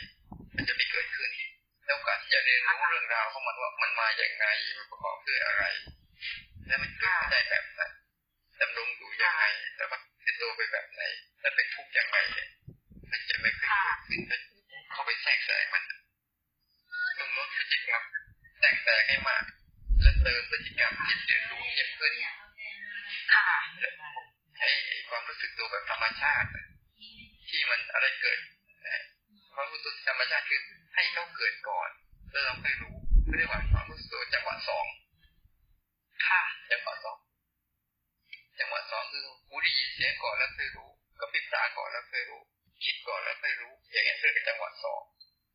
มันจะไม่เกิดขึ้นแล้วการที่จะเรียนรู้เรื่องราวของมันว่ามันมาอย่างไงมันประกอบด้วยอะไร แล้วมันเกิดขึ้นได้แบบไหนดำรงอยู่ยังไงแล้วก็เป็นตัวไปแบบไหนแล้วเป็นทุกข์ยังไงมันจะไม่เคยเกิดขึ้นเข้าไปแทรกแซงมันต้องลดพฤติกรรมแทรกแซงให้มากและเติมพฤติกรรมที่เรียนรู้เพิ่มขึ้นค่ะให้ความรู้สึกตัวแบบธรรมชาติ ที่มันอะไรเกิดนะความรู้สึกธรรมชาติคือให้เขาเกิดก่อนแล้วเราค่อยรู้เรียกว่าความรู้สึกตัวจังหวะสอง ค่ะจังหวะสองจังหวะสองคือหูได้ยินเสียงก่อนแล้วค่อยรู้กระพริบตาก่อนแล้วค่อยรู้ คิดก่อนแล้วค่อยรู้ อย่างนี้เรียกว่าจังหวะสอง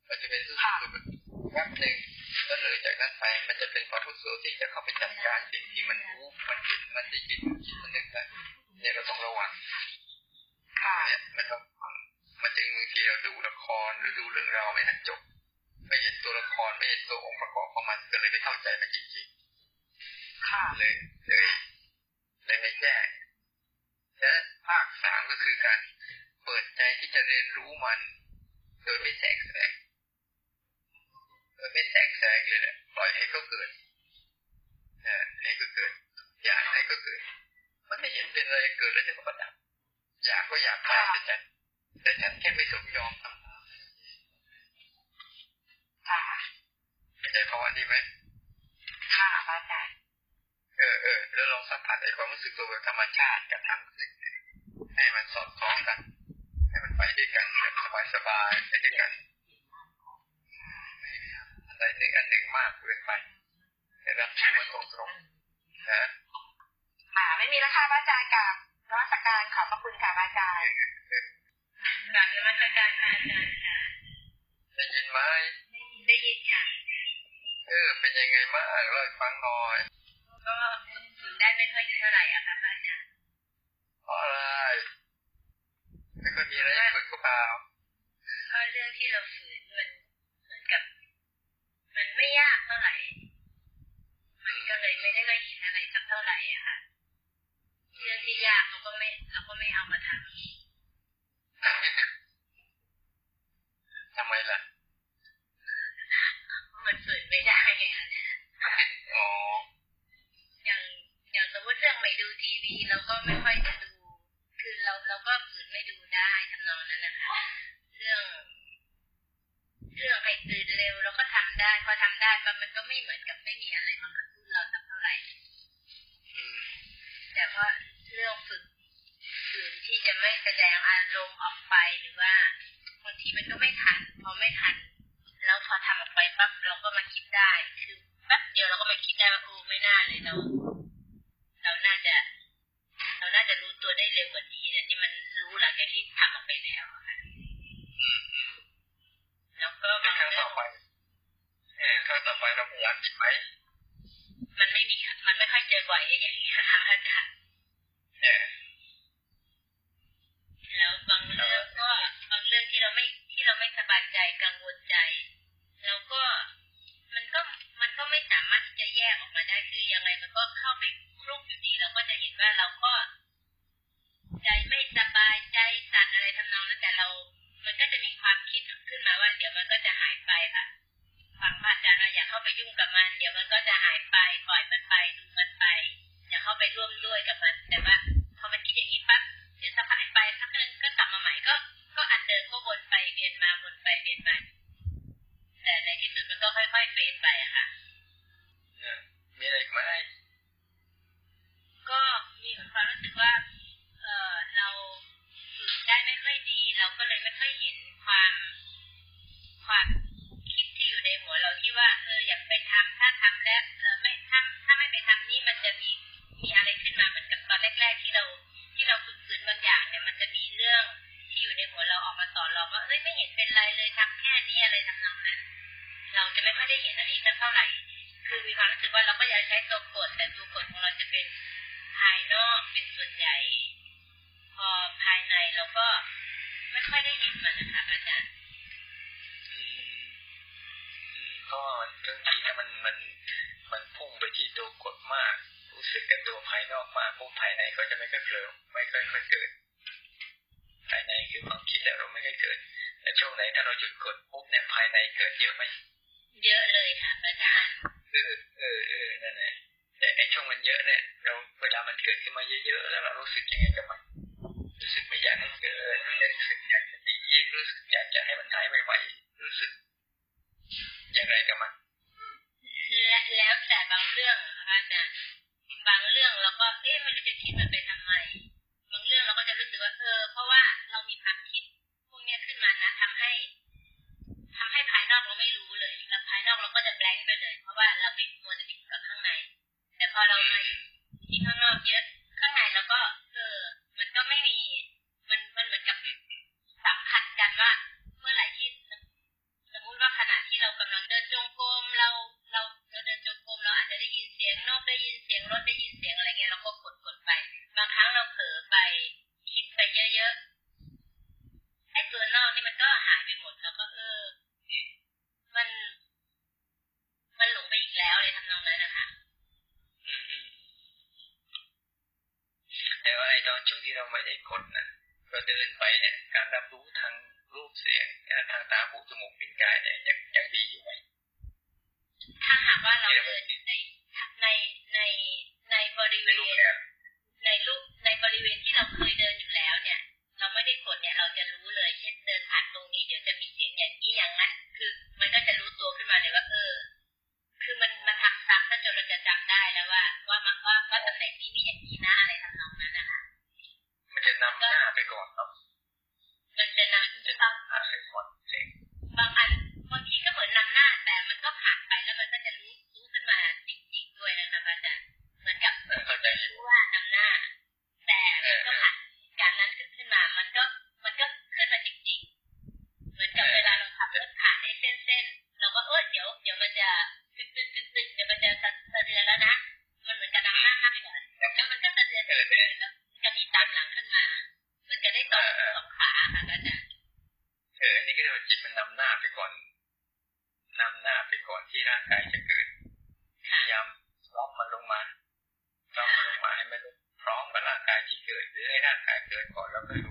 มันจะเป็นรู้สึกตัวแบบแป๊บหนึ่งแล้วเลยจากนั้นไปมันจะเป็นความรู้สึกที่จะเข้าไปจัดการสิ่งที่มันรู้มันเห็นมันได้ยินมันคิดมันนึกนะเนี่ยเราต้องระวังค่ะเนี่ยมันต้องมันจึงบางทีเราดูละครหรือดูเรื่องราวไม่ทันจบ ไม่เห็นตัวละครไม่เห็นตัวองค์ประกอบของมันก็เลยไม่เข้าใจมันจริงค่ะๆ เลยเลยเลยไม่แก้และภาคสามก็คือการเปิดใจที่จะเรียนรู้มัน โดยไม่แทรกแซงโดยไม่แทรกแซงเลยแหละปล่อยให้เขาเกิดนะให้เขาเกิด อยากให้เขาเกิด มันไม่เห็นเป็นอะไรเกิดแล้วจะก็ดับอยากก็อยากได้แต่ฉันแต่ฉันแค่ไม่สมยอมทำตามค่ะเข้าใจภาวะนี้ไหมค่ะพระอาจารย์ เออเออแล้วลองสัมผัสไอ้ความรู้สึกตัวแบบธรรมชาติกับทางสิ่งให้มันสอดคล้องกัน ให้มันไปด้วยกันแบบสบายๆไปด้วยกันอะไรหนึ่งอันหนึ่งมากเกินไปแต่รับรู้มันตรงตรงนะอ่าไม่มีราคาพระอาจารย์กับรัชการขอบพระคุณค่ะพระอาจารย์หลังรัชการพระอาจารย์ค่ะได้ยินไหมได้ยินค่ะเออเป็นยังไงบ้างเล่าใฟังหน่อย ก็ได้ไม่ค่อยเท่าไหร่อะค่ะพระอจารเพราะอะไรไม่ค่อยมีอะไรฝึกก็เปล่าเพราะเรื่องที่เราฝืนมันเหมือนกับ มันไม่ยากเท่าไหร่ มันก็เลยไม่ได้ค่อยเห็นอะไรสักเท่าไหร่อะค่ะ เรื่องที่ยากเราก็ไม่เราก็ไม่เอามาทำ แก้ไขเกิดก่อนแล้วค่อยดู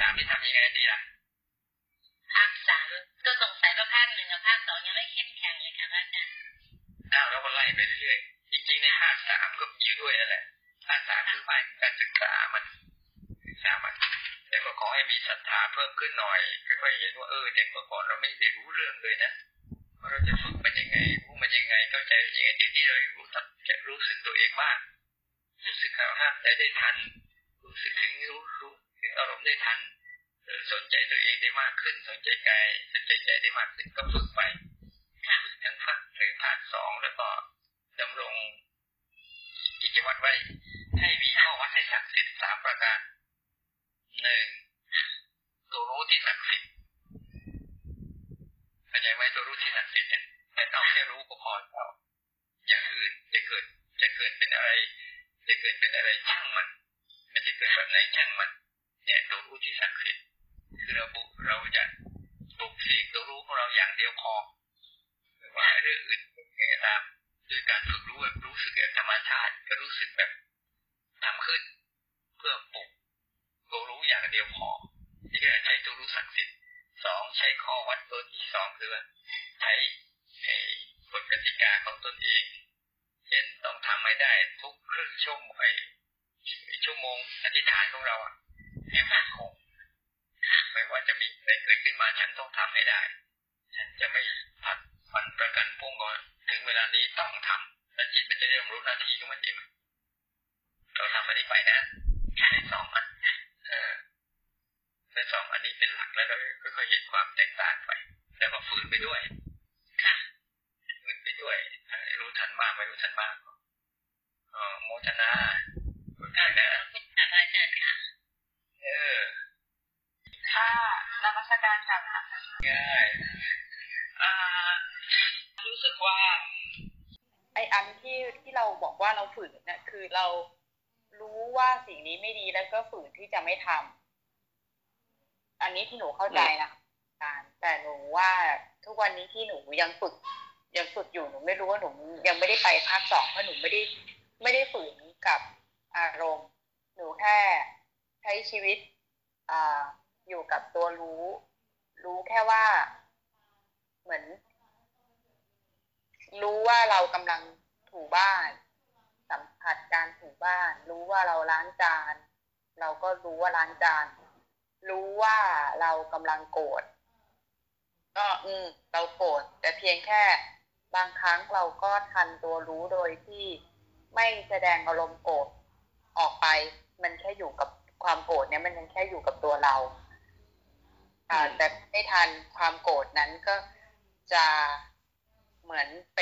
สามที่ทำยังไงดีล่ะ ภาคสามก็สงสัยว่าภาคหนึ่งกับภาคสองยังไม่เข้มแข็งเลยค่ะอาจารย์อ้าวแล้วก็ไล่ไปเรื่อยๆ จริงๆในภาคสามก็มีด้วยนั่นแหละ ภาคสามคือไปการศึกษามันศึกษามัน แต่ก็ขอให้มีศรัทธาเพิ่มขึ้นหน่อยค่อยๆเห็นว่าเออแต่เมื่อก่อนเราไม่ได้รู้เรื่องเลยนะว่าเราจะฝึกมันยังไงรู้มันยังไงเข้าใจยังไงเดี๋ยวนี้เรารู้จะรู้สึกตัวเองบ้างรู้สึกเราห้ามใจได้ทันรู้สึกถึง อารมณ์ได้ทันสนใจตัวเองได้มากขึ้น สนใจกายสนใจใจได้มากขึ้นก็ฝึกไปฝึกทั้งภาคหนึ่งภาคสองแล้วก็ดำรงกิจวัตรไว้ ให้มีข้อวัดให้ศักดิ์สิทธิ์สามประการหนึ่งตัวรู้ที่ศักดิ์สิทธิ์เข้าใจไหมตัวรู้ที่ศักดิ์สิทธิ์เนี่ยแต่ต้องแค่รู้ก็พอแล้วอย่างอื่นจะเกิดจะเกิดเป็นอะไร จะเกิดเป็นอะไรช่างมัน มันจะเกิดแบบไหนช่างมัน เนี่ยตัวรู้ที่สักดิ์สิคือเราบุเราจะปลุกเสกตัวรู้ของเราอย่างเดียวพอว่าเรื่องอื่นไงตามด้วยการฝึกรู้แบบรู้สึกแบบธรรมชาติก็รู้สึกแบบทำขึ้น เพื่อปลุกตัวรู้อย่างเดียวพอที่คืใช้ตัวรู้สักดิ์สิทธิ์สองใช้ข้อวัดตัวที่สองคือใช้กฎกติกาของตนเอง เช่นต้องทำให้ได้ทุกครึ่งชั่วโมงชั่วโมงอธิษฐานของเราอะ ให้มั่นคงไม่ว่าจะมีอะไรเกิดขึ้นมาฉันต้องทำให้ได้ ฉันจะไม่ผัดฝันประกันพุ่งก่อนถึงเวลานี้ต้องทำและจิตมันจะเริ่มรู้หน้าที่ของมันเองเราทำอันนี้ไปนะในสองอันเออในสองอันนี้เป็นหลักแล้วเราค่อยๆเห็นความแตกต่างไป แล้วก็ฝืนไปด้วยค่ะฝืนไปด้วยรู้ทันบ้างไม่รู้ทันบ้างอ๋อโมทนาฝึกได้นะคุณค่ะอาจารย์ค่ะ เออค่ะนมัสการค่ะง่ายอ่า รู้สึกว่า ไออันที่ที่เราบอกว่าเราฝืนเนี่ยคือเรารู้ว่าสิ่งนี้ไม่ดีแล้วก็ฝืนที่จะไม่ทำอันนี้ที่หนูเข้าใจนะการแต่หนูว่าทุกวันนี้ที่หนูยังฝึก ยังฝึกอยู่หนูไม่รู้ว่าหนูยังไม่ได้ไปภาคสองเพราะหนูไม่ได้ไม่ได้ฝืนกับอารมณ์ หนูแค่ ใช้ชีวิตออยู่กับตัวรู้ รู้แค่ว่าเหมือน รู้ว่าเรากำลังถูบ้าน สัมผัสการถูบ้าน รู้ว่าเราล้างจาน เราก็รู้ว่าล้างจาน รู้ว่าเรากำลังโกรธก็อืม เราโกรธแต่เพียงแค่บางครั้งเราก็ทันตัวรู้โดยที่ไม่แสดงอารมณ์โกรธออกไป มันแค่อยู่กับ ความโกรธเนี่ยมันยังแค่อยู่กับตัวเราอ่าแต่ไม่ทันความโกรธนั้นก็จะเหมือนไป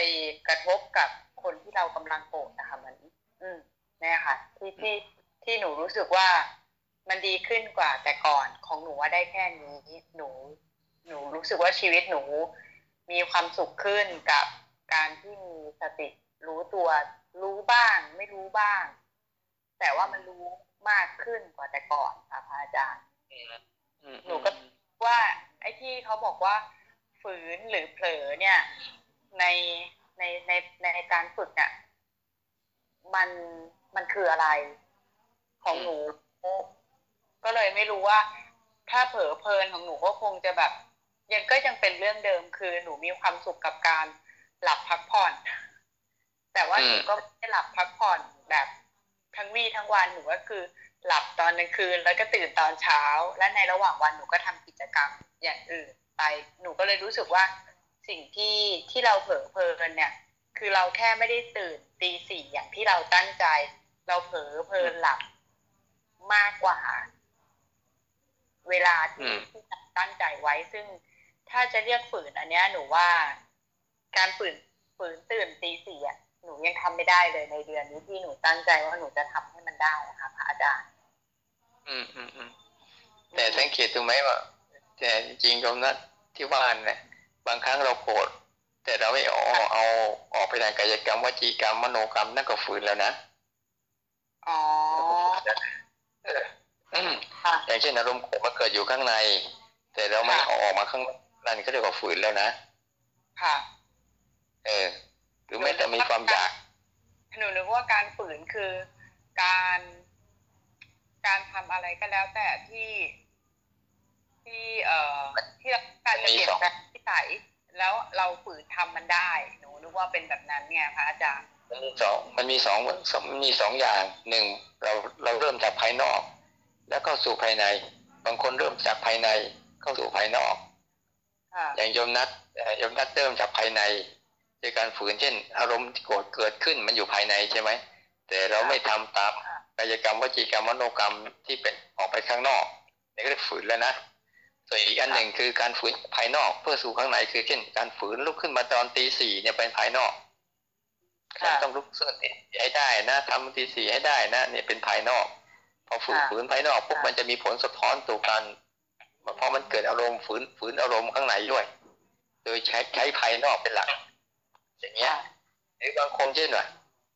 กระทบกับคนที่เรากำลังโกรธนะคะเหมือน อืมเนี่ยค่ะ ที่ที่ที่หนูรู้สึกว่ามันดีขึ้นกว่าแต่ก่อนของหนูว่าได้แค่นี้หนู หนูรู้สึกว่าชีวิตหนูมีความสุขขึ้นกับการที่มีสติรู้ตัวรู้บ้าง ไม่รู้บ้าง แต่ว่ามันรู้ มากขึ้นกว่าแต่ก่อนค่ะพระอาจารย์หนูก็ว่าไอ้ที่เขาบอกว่า ฝืนหรือเผลอเนี่ย ในในในในการฝึกเนี่ยมันมันคืออะไร ของหนู ก็เลยไม่รู้ว่า ถ้าเผลอเพลินของหนูก็คงจะแบบ ยังก็ยังเป็นเรื่องเดิมคือหนูมีความสุขกับการหลับพักผ่อน แต่ว่าหนูก็ไม่ได้หลับพักผ่อนแบบ ทั้งวี่ทั้งวันหนูก็คือหลับตอนกลางคืนแล้วก็ตื่นตอนเช้า และในระหว่างวันหนูก็ทำกิจกรรมอย่างอื่นไป หนูก็เลยรู้สึกว่าสิ่งที่ที่เราเผลอเพลินเนี่ย คือเราแค่ไม่ได้ตื่นตีสี่อย่างที่เราตั้งใจ เราเผลอเพลินหลับมากกว่า เวลาที่ที่ตั้งใจไว้ ซึ่งถ้าจะเรียกฝืนอันเนี้ยหนูว่า การฝืนฝืนตื่นตีสี่อะ หนูยังทำไม่ได้เลยในเดือนนี้ที่หนูตั้งใจว่าหนูจะทำให้มันได้นะคะพระอาจารย์ อืมอืมอืมแต่สังเกตดูไหมว่าแต่จริงๆตรงนั้นที่ว่านเนี่ยบางครั้งเราโกรธแต่เราไม่เอาเอาออกไปทางกายกรรมวจีกรรมมโนกรรมนั่นก็ฝืนแล้วนะอ๋อเอออืมค่ะอย่างเช่นอารมณ์โกรธมันเกิดอยู่ข้างใน แต่เราไม่เอาออกมาข้างนอกนั่นก็เรียกว่าฝืนแล้วนะค่ะ เออ หรือไม่แต่มีความอยากหนูนึกว่าการฝืนคือการ การทำอะไรก็แล้ว แต่ที่ที่เอ่อที่เราต้องการจะเปลี่ยนแปลงนิสัยแล้วเราฝืนทำมันได้ หนูนึกว่าเป็นแบบนั้นไงพระอาจารย์มันมีสองมันมีสองมันมีสองอย่างหนึ่งเราเราเริ่มจากภายนอก แล้วเข้าสู่ภายใน บางคนเริ่มจากภายในเข้าสู่ภายนอกค่ะอย่างโยมนัดเอ่อโยมนัดเริ่มจากภายใน ในการฝืนเช่น อารมณ์ที่โกรธเกิดขึ้นมันอยู่ภายในใช่ไหมแต่เราไม่ทำตามกายกรรมวจีกรรมมโนกรรมที่เป็นออกไปข้างนอกนี่ก็เรียกฝืนแล้วนะส่วนอีกอันหนึ่งคือการฝืนภายนอกเพื่อสู่ข้างในคือเช่น การฝืนลุกขึ้นมาตอนตีสี่เนี่ยเป็นภายนอกฉันต้องลุกขึ้นตีสี่ให้ได้นะทำตีสี่ให้ได้นะเนี่ยเป็นภายนอก พอฝืนฝืนภายนอกปุ๊บมันจะมีผลสะท้อนตัวกันเพราะมันเกิดอารมณ์ฝืนฝืนอารมณ์ข้างในด้วย โดยใช้ใช้ภายนอกเป็นหลัก อย่างเงี้ยหรือบางคนเช่นว่า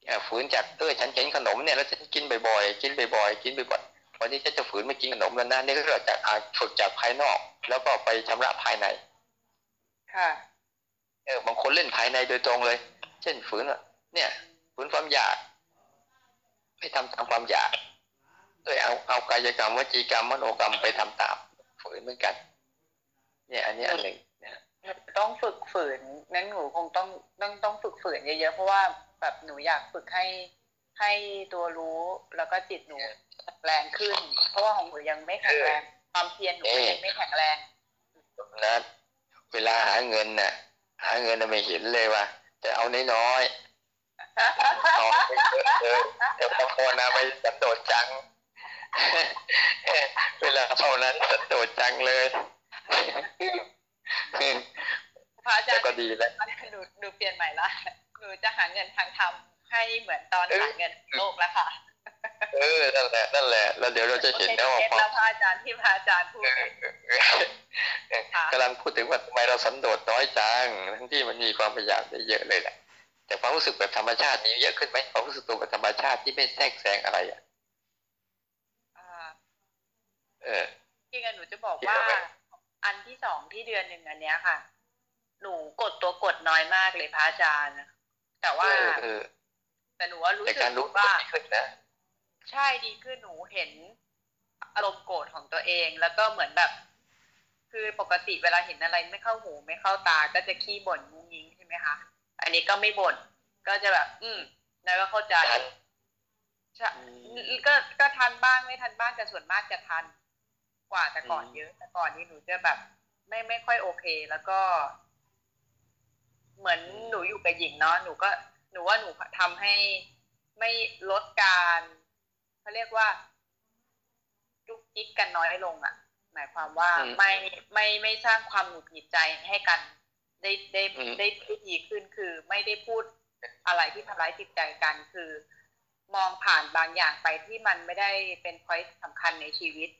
เอ่อฝืนจากเออฉันเห็นขนมเนี่ยแล้วฉันกินบ่อยๆกินบ่อยๆกินบ่อยๆวันนี้ฉันจะฝืนไม่กินขนมแล้วนะนี่ก็เกิดจากอาฝึกจากภายนอก แล้วก็ไปชำระภายใน ค่ะเออบางคนเล่นภายในโดยตรงเลย เช่นฝืนว่าเนี่ย ฝืนความอยาก ไม่ทำตามความอยากโดยเอาเอากายกรรมวจีกรรมมโนกรรมไปทำตาม ฝืนเหมือนกัน เนี่ย อันนี้อันหนึ่งนะ ต้องฝึกฝืนนั้นหนูคงต้องต้องต้องฝึกฝืนเยอะๆเพราะว่าแบบหนูอยากฝึกให้ให้ตัวรู้แล้วก็จิตหนูแข็งแรงขึ้น เพราะว่าของหนูยังไม่แข็งแรงความเพียรหนูยังไม่แข็งแรงนะเวลาหาเงินน่ะ หาเงินน่ะไม่เห็นเลยว่าจะเอาน้อยๆเอาไปเยอะเลยเดี๋ยวพอภาวนาไปสันโดษจัง เวลาภาวนาสันโดษจังเลย พระอาจาแต่รย์ก็ดีแล้วหนูหนูเปลี่ยนใหม่ละหนูจะหาเงินทางธรรมให้เหมือนตอนหาเงินโลกแล้วค่ะ เออนั่นแหละนั่นแหละแล้วเดี๋ยวเราจะเห็นแล้วว่าเคล็ดความแล้วพระอาจารย์ที่พระอาจารย์พูดค่ะกำลังพูดถึงว่าทำไมเราสันโดษน้อยจังทั้งที่มันมีความพยายามได้เยอะเลยแหละแต่ความรู้สึกแบบธรรมชาติมีเยอะขึ้นไหมความรู้สึกตัวแบบธรรมชาติที่ไม่แทรกแซงอะไรอะอ่าเออจริงๆอะหนูจะบอกว่า อันที่สองที่เดือนหนึ่งอันเนี้ยค่ะ หนูกดตัวกดน้อยมากเลยพระอาจารย์แต่ว่าเออเออแต่หนูว่ารู้แต่สึกการรู้ตัวว่าดีขึ้นนะใช่ดีขึ้นหนูเห็นอารมณ์โกรธของตัวเอง แล้วก็เหมือนแบบ คือปกติเวลาเห็นอะไรไม่เข้าหูไม่เข้าตา ก็จะขี้บ่นงุ้งยิงใช่ไหมคะอันนี้ก็ไม่บ่นก็จะแบบ อืมนายก็เข้าใจทันใช่อืมก็ก็ทันบ้างไม่ทันบ้างแต่ส่วนมากจะทัน กว่าแต่ก่อนอืมเยอะ แต่ก่อนนี้หนูจะแบบ ไม่ไม่ค่อยโอเค แล้วก็ เหมือนหนูอยู่กับหญิงเนาะหนูก็หนูว่าหนูทำให้ไม่ลดการเขาเรียกว่าจุกจิกกันน้อยลงอะ่ะ หมายความว่าอืมไม่ไม่ไม่สร้างความหงุดหงิดใจให้กันได้ได้อืมได้ได้ดีขึ้นคือ ไม่ได้พูดอะไรที่ทำร้ายจิตใจกันคือ มองผ่านบางอย่างไปที่มันไม่ได้เป็นพอยสำคัญในชีวิต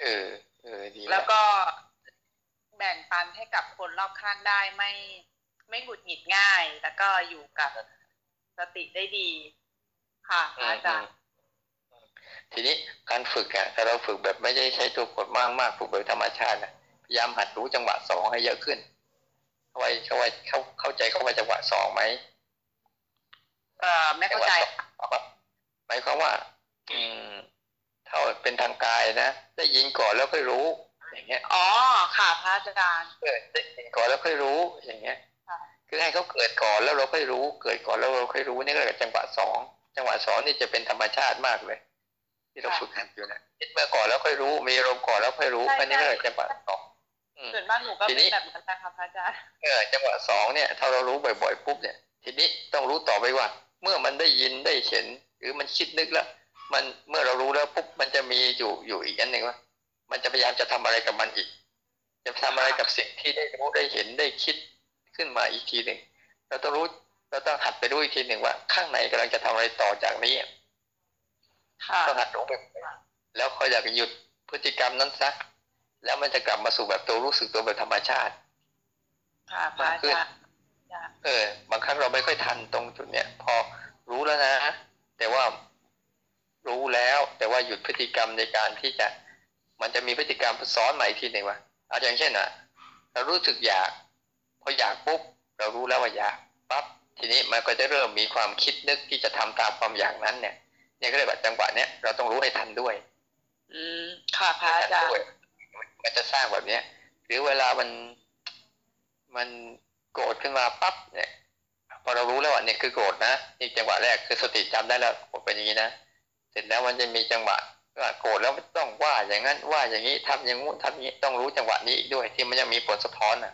เออเออดีแล้วก็แบ่งปันให้กับคนรอบข้างได้ไม่ไม่หงุดหงิดง่าย แล้วก็อยู่กับสติได้ดี ค่ะพอืระมอาจารย์อืมทีนี้การฝึกอะถ้าเราฝึกแบบไม่ได้ใช้ตัวกดมากมากๆฝึกแบบธรรมชาตินะพยายามหัดรู้จังหวะสองให้เยอะขึ้นเข้าไว้เข้าไว้เข้าเข้าใจเข้าไปจังหวะสองไหมเอ่อไม่เข้าใจหมายความว่า อืม ถ้าเป็นทางกายนะได้ยินก่อนแล้วค่อยรู้ อย่างเงี้ยอ๋อค่ะพระอาจารย์เกิดได้ยินก่อนแล้วค่อยรู้อย่างเงี้ยค่ะคือให้เขาเกิดก่อนแล้วเราค่อยรู้ เกิดก่อนแล้วเราค่อยรู้นี่ก็เรียกว่าจังหวะสองจังหวะสองนี่จะเป็นธรรมชาติมากเลย ที่เราฝึกหัดอยู่นะคิดเมื่อก่อนแล้วค่อยรู้มีอารมณ์ก่อนแล้วค่อยรู้อันนี้ก็เรียกจังหวะสองอืมส่วนมากหนูก็ทีเป็นี้นแบบนั้นนะคะพระอาจารย์เออจังหวะสองเนี่ยถ้าเรารู้บ่อยๆปุ๊บเนี่ย ทีนี้ต้องรู้ต่อไปว่า เมื่อมันได้ยินได้เห็น หรือมันคิดนึกแล้ว มันเมื่อเรารู้แล้วปุ๊บมันจะมีอยู่อยู่อีกอันหนึ่งว่า มันจะพยายามจะทำอะไรกับมันอีก จะทำอะไรกับสิ่งที่ได้รู้ได้เห็นได้คิดขึ้นมาอีกทีหนึ่งเราต้องรู้เราต้องหัดไปรู้อีกทีหนึ่งว่า ข้างในกำลังจะทำอะไรต่อจากนี้ค่ะต้องหัดรู้ไปแล้วค่อยอยากหยุดพฤติกรรมนั้นซะแล้วมันจะกลับมาสู่แบบตัวรู้สึกตัวแบบธรรมชาติค่ะพระอาจารย์เออ บางครั้งเราไม่ค่อยทันตรงจุดเนี้ยพอรู้แล้วนะ แต่ว่า รู้แล้ว แต่ว่าหยุดพฤติกรรมในการที่จะ มันจะมีพฤติกรรมซ้อนใหม่ทีหนึ่งว่าเอาอย่างเช่นอะ เรารู้สึกอยากพออยากปุ๊บเรารู้แล้วว่าอยากปั๊บทีนี้มันก็จะเริ่มมีความคิดนึกที่จะทำตามความอยากนั้นเนี่ยเนี่ยก็เรียกว่าจังหวะเนี้ยเราต้องรู้ให้ทันด้วย อืมค่ะพระอาจารย์ด้วยมันจะสร้างแบบเนี้ยหรือเวลามันมันโกรธขึ้นมาปั๊บเนี่ยพอเรารู้แล้วว่าเนี่ยคือโกรธนะนี่จังหวะแรกคือสติจำได้แล้วผมเป็นอย่างนี้นะ เสร็จแล้วมันจะมีจังหวะว่าโกรธแล้วต้องว่าอย่างนั้นว่าอย่างนี้ทำอย่างงู้นทำอย่างนี้ต้องรู้จังหวะนี้อีกด้วยที่มันจะมีผลสะท้อนอะ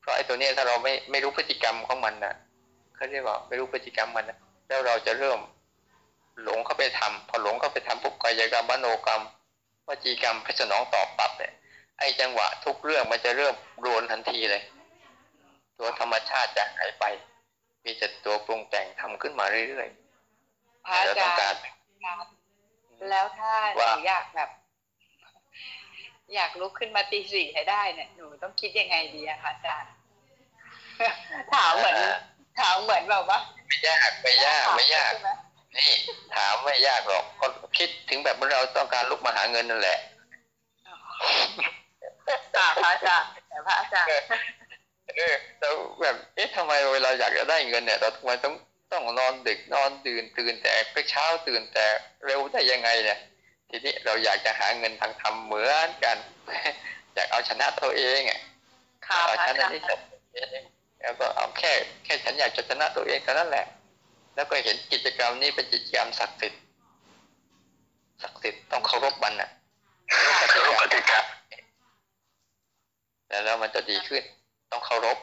เพราะไอ้ตัวเนี้ยถ้าเราไม่ไม่รู้พฤติกรรมของมันนะเขาเรียกว่าไม่รู้พฤติกรรมมันนะแล้วเราจะเริ่มหลงเข้าไปทำพอหลงเข้าไปทำปุ๊บกายกรรมมโนกรรมวจีกรรมไปสนองตอบปั๊บเนี่ยไอ้จังหวะทุกเรื่องมันจะเริ่มรวนทันทีเลย ตัวธรรมชาติจะหายไป มีแต่ตัวปรุงแต่งทำขึ้นมาเรื่อยพระๆอาเราจาต้องรการย์ แล้วถ้าหว่านูอยากแบบ อยากลุกขึ้นมาตีสี่ให้ได้เนี่ยหนูต้องคิดยังไงดีอะคะอาจารย์ถามเหมือนถามเหมือนแบบว่าไม่ยากไม่ยากไม่ยากใช่ไหมนี่ถามไม่ยากหรอกก็คิดถึงแบบเราต้องการลุกมาหาเงินนั่นแหละอ่าพระอาจารย์แต่พระอาจารย์เออเราแบบเอ๊ะทำไมเวลาอยากจะได้เงินเนี่ยเราทำไมต้อง ต้องนอนดึกนอนตื่นตื่นแต่เช้าตื่นแต่เร็วได้ยังไงเนี่ยทีนี้เราอยากจะหาเงินทางธรรมเหมือนกัน อยากเอาชนะตัวเองอะค่ะเอาพระชอานะจารย์ที่ตัวเองแล้วก็เอาแค่แค่ฉันอยากจะชนะตัวเองเท่านั้นแหละ แล้วก็เห็นกิจกรรมนี้เป็นกิจกรรมศักดิ์สิทธิ์ศักดิ์สิทธิ์ต้องเคารพมันน่ะเคารพกติกาแล้วแล้วมันจะดีขึ้น ต้องเคารพ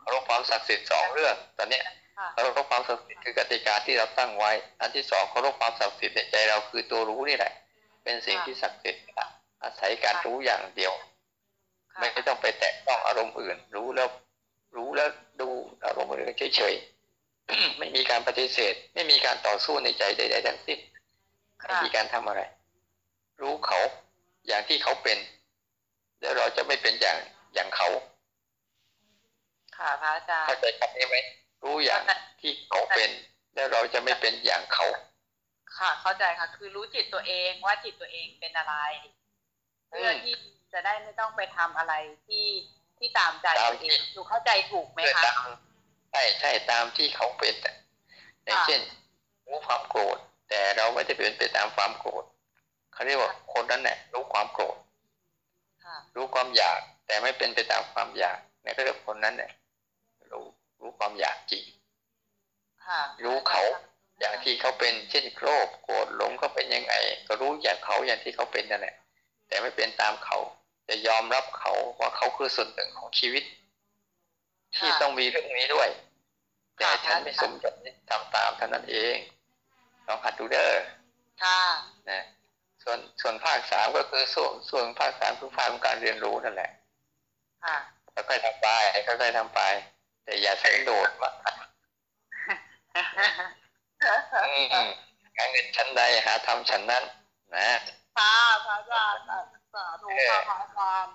เคารพความศักดิ์สิทธิ์สองเรื่องตอนเนี้ย ค่ะเคารพความศักดิ์สิทธิ์คือกติกาที่เราตั้งไว้ อันที่สองเคารพความศักดิ์สิทธิ์ในใจเราคือตัวรู้นี่แหละ เป็นสิ่งที่ศักดิ์สิทธิ์อาศัยการรู้อย่างเดียวค่ะไม่ต้องไปแตะต้องอารมณ์อื่น รู้แล้ว รู้แล้วดูอารมณ์อื่นเฉยๆไม่มีการปฏิเสธ ไม่มีการต่อสู้ในใจใด ๆ ทั้งสิ้นไม่มีการทำอะไร รู้เขาอย่างที่เขาเป็น แล้วเราจะไม่เป็นอย่างอย่างเขาค่ะพระอาจารย์เข้าใจคำนี้ไหม รู้อย่างที่เขาเป็นแล้วเราจะไม่เป็นอย่างเขา ค่ะ เข้าใจค่ะ คือรู้จิตตัวเองว่าจิตตัวเองเป็นอะไร เพื่อที่จะได้ไม่ต้องไปทำอะไรที่ที่ตามใจตัวเองหนูเข้าใจถูกไหมเพื่อคะตามใช่ใช่ตามที่เขาเป็นอะอย่างเช่นรู้ความโกรธ แต่เราไม่ได้เป็นไปตามความโกรธเขาเรียกว่าคนนั้นแหละรู้ความโกรธค่ะรู้ความอยาก แต่ไม่เป็นไปตามความอยากเนี่ยก็เรียกคนนั้นเนี่ย รู้รู้ความอยากจริงค่ะรู้เขาอย่างที่เขาเป็นเช่นโกรธโกรธหลงเขาเป็นยังไง ก็รู้อย่างเขาอย่างที่เขาเป็นนั่นแหละแต่ไม่เป็นตามเขา จะยอมรับเขาว่าเขาคือส่วนหนึ่งของชีวิต ที่ต้องมีเรื่องนี้ด้วย แต่ฉันไม่สมจะทำตามเท่านั้นเองลองหัดดูเด้อค่ะนะส่วนส่วนภาคสามก็คือส่วนส่วนภาคสามคือภาคของการเรียนรู้นั่นแหละค่ะค่อยๆทำไปค่อยๆทำไป แต่อย่าสันโดษว่าอืมหาเงินชั้นใดหาทำชั้นนั้น นะค่ะพระอาจารย์สาธุค่ะพระอาจารย์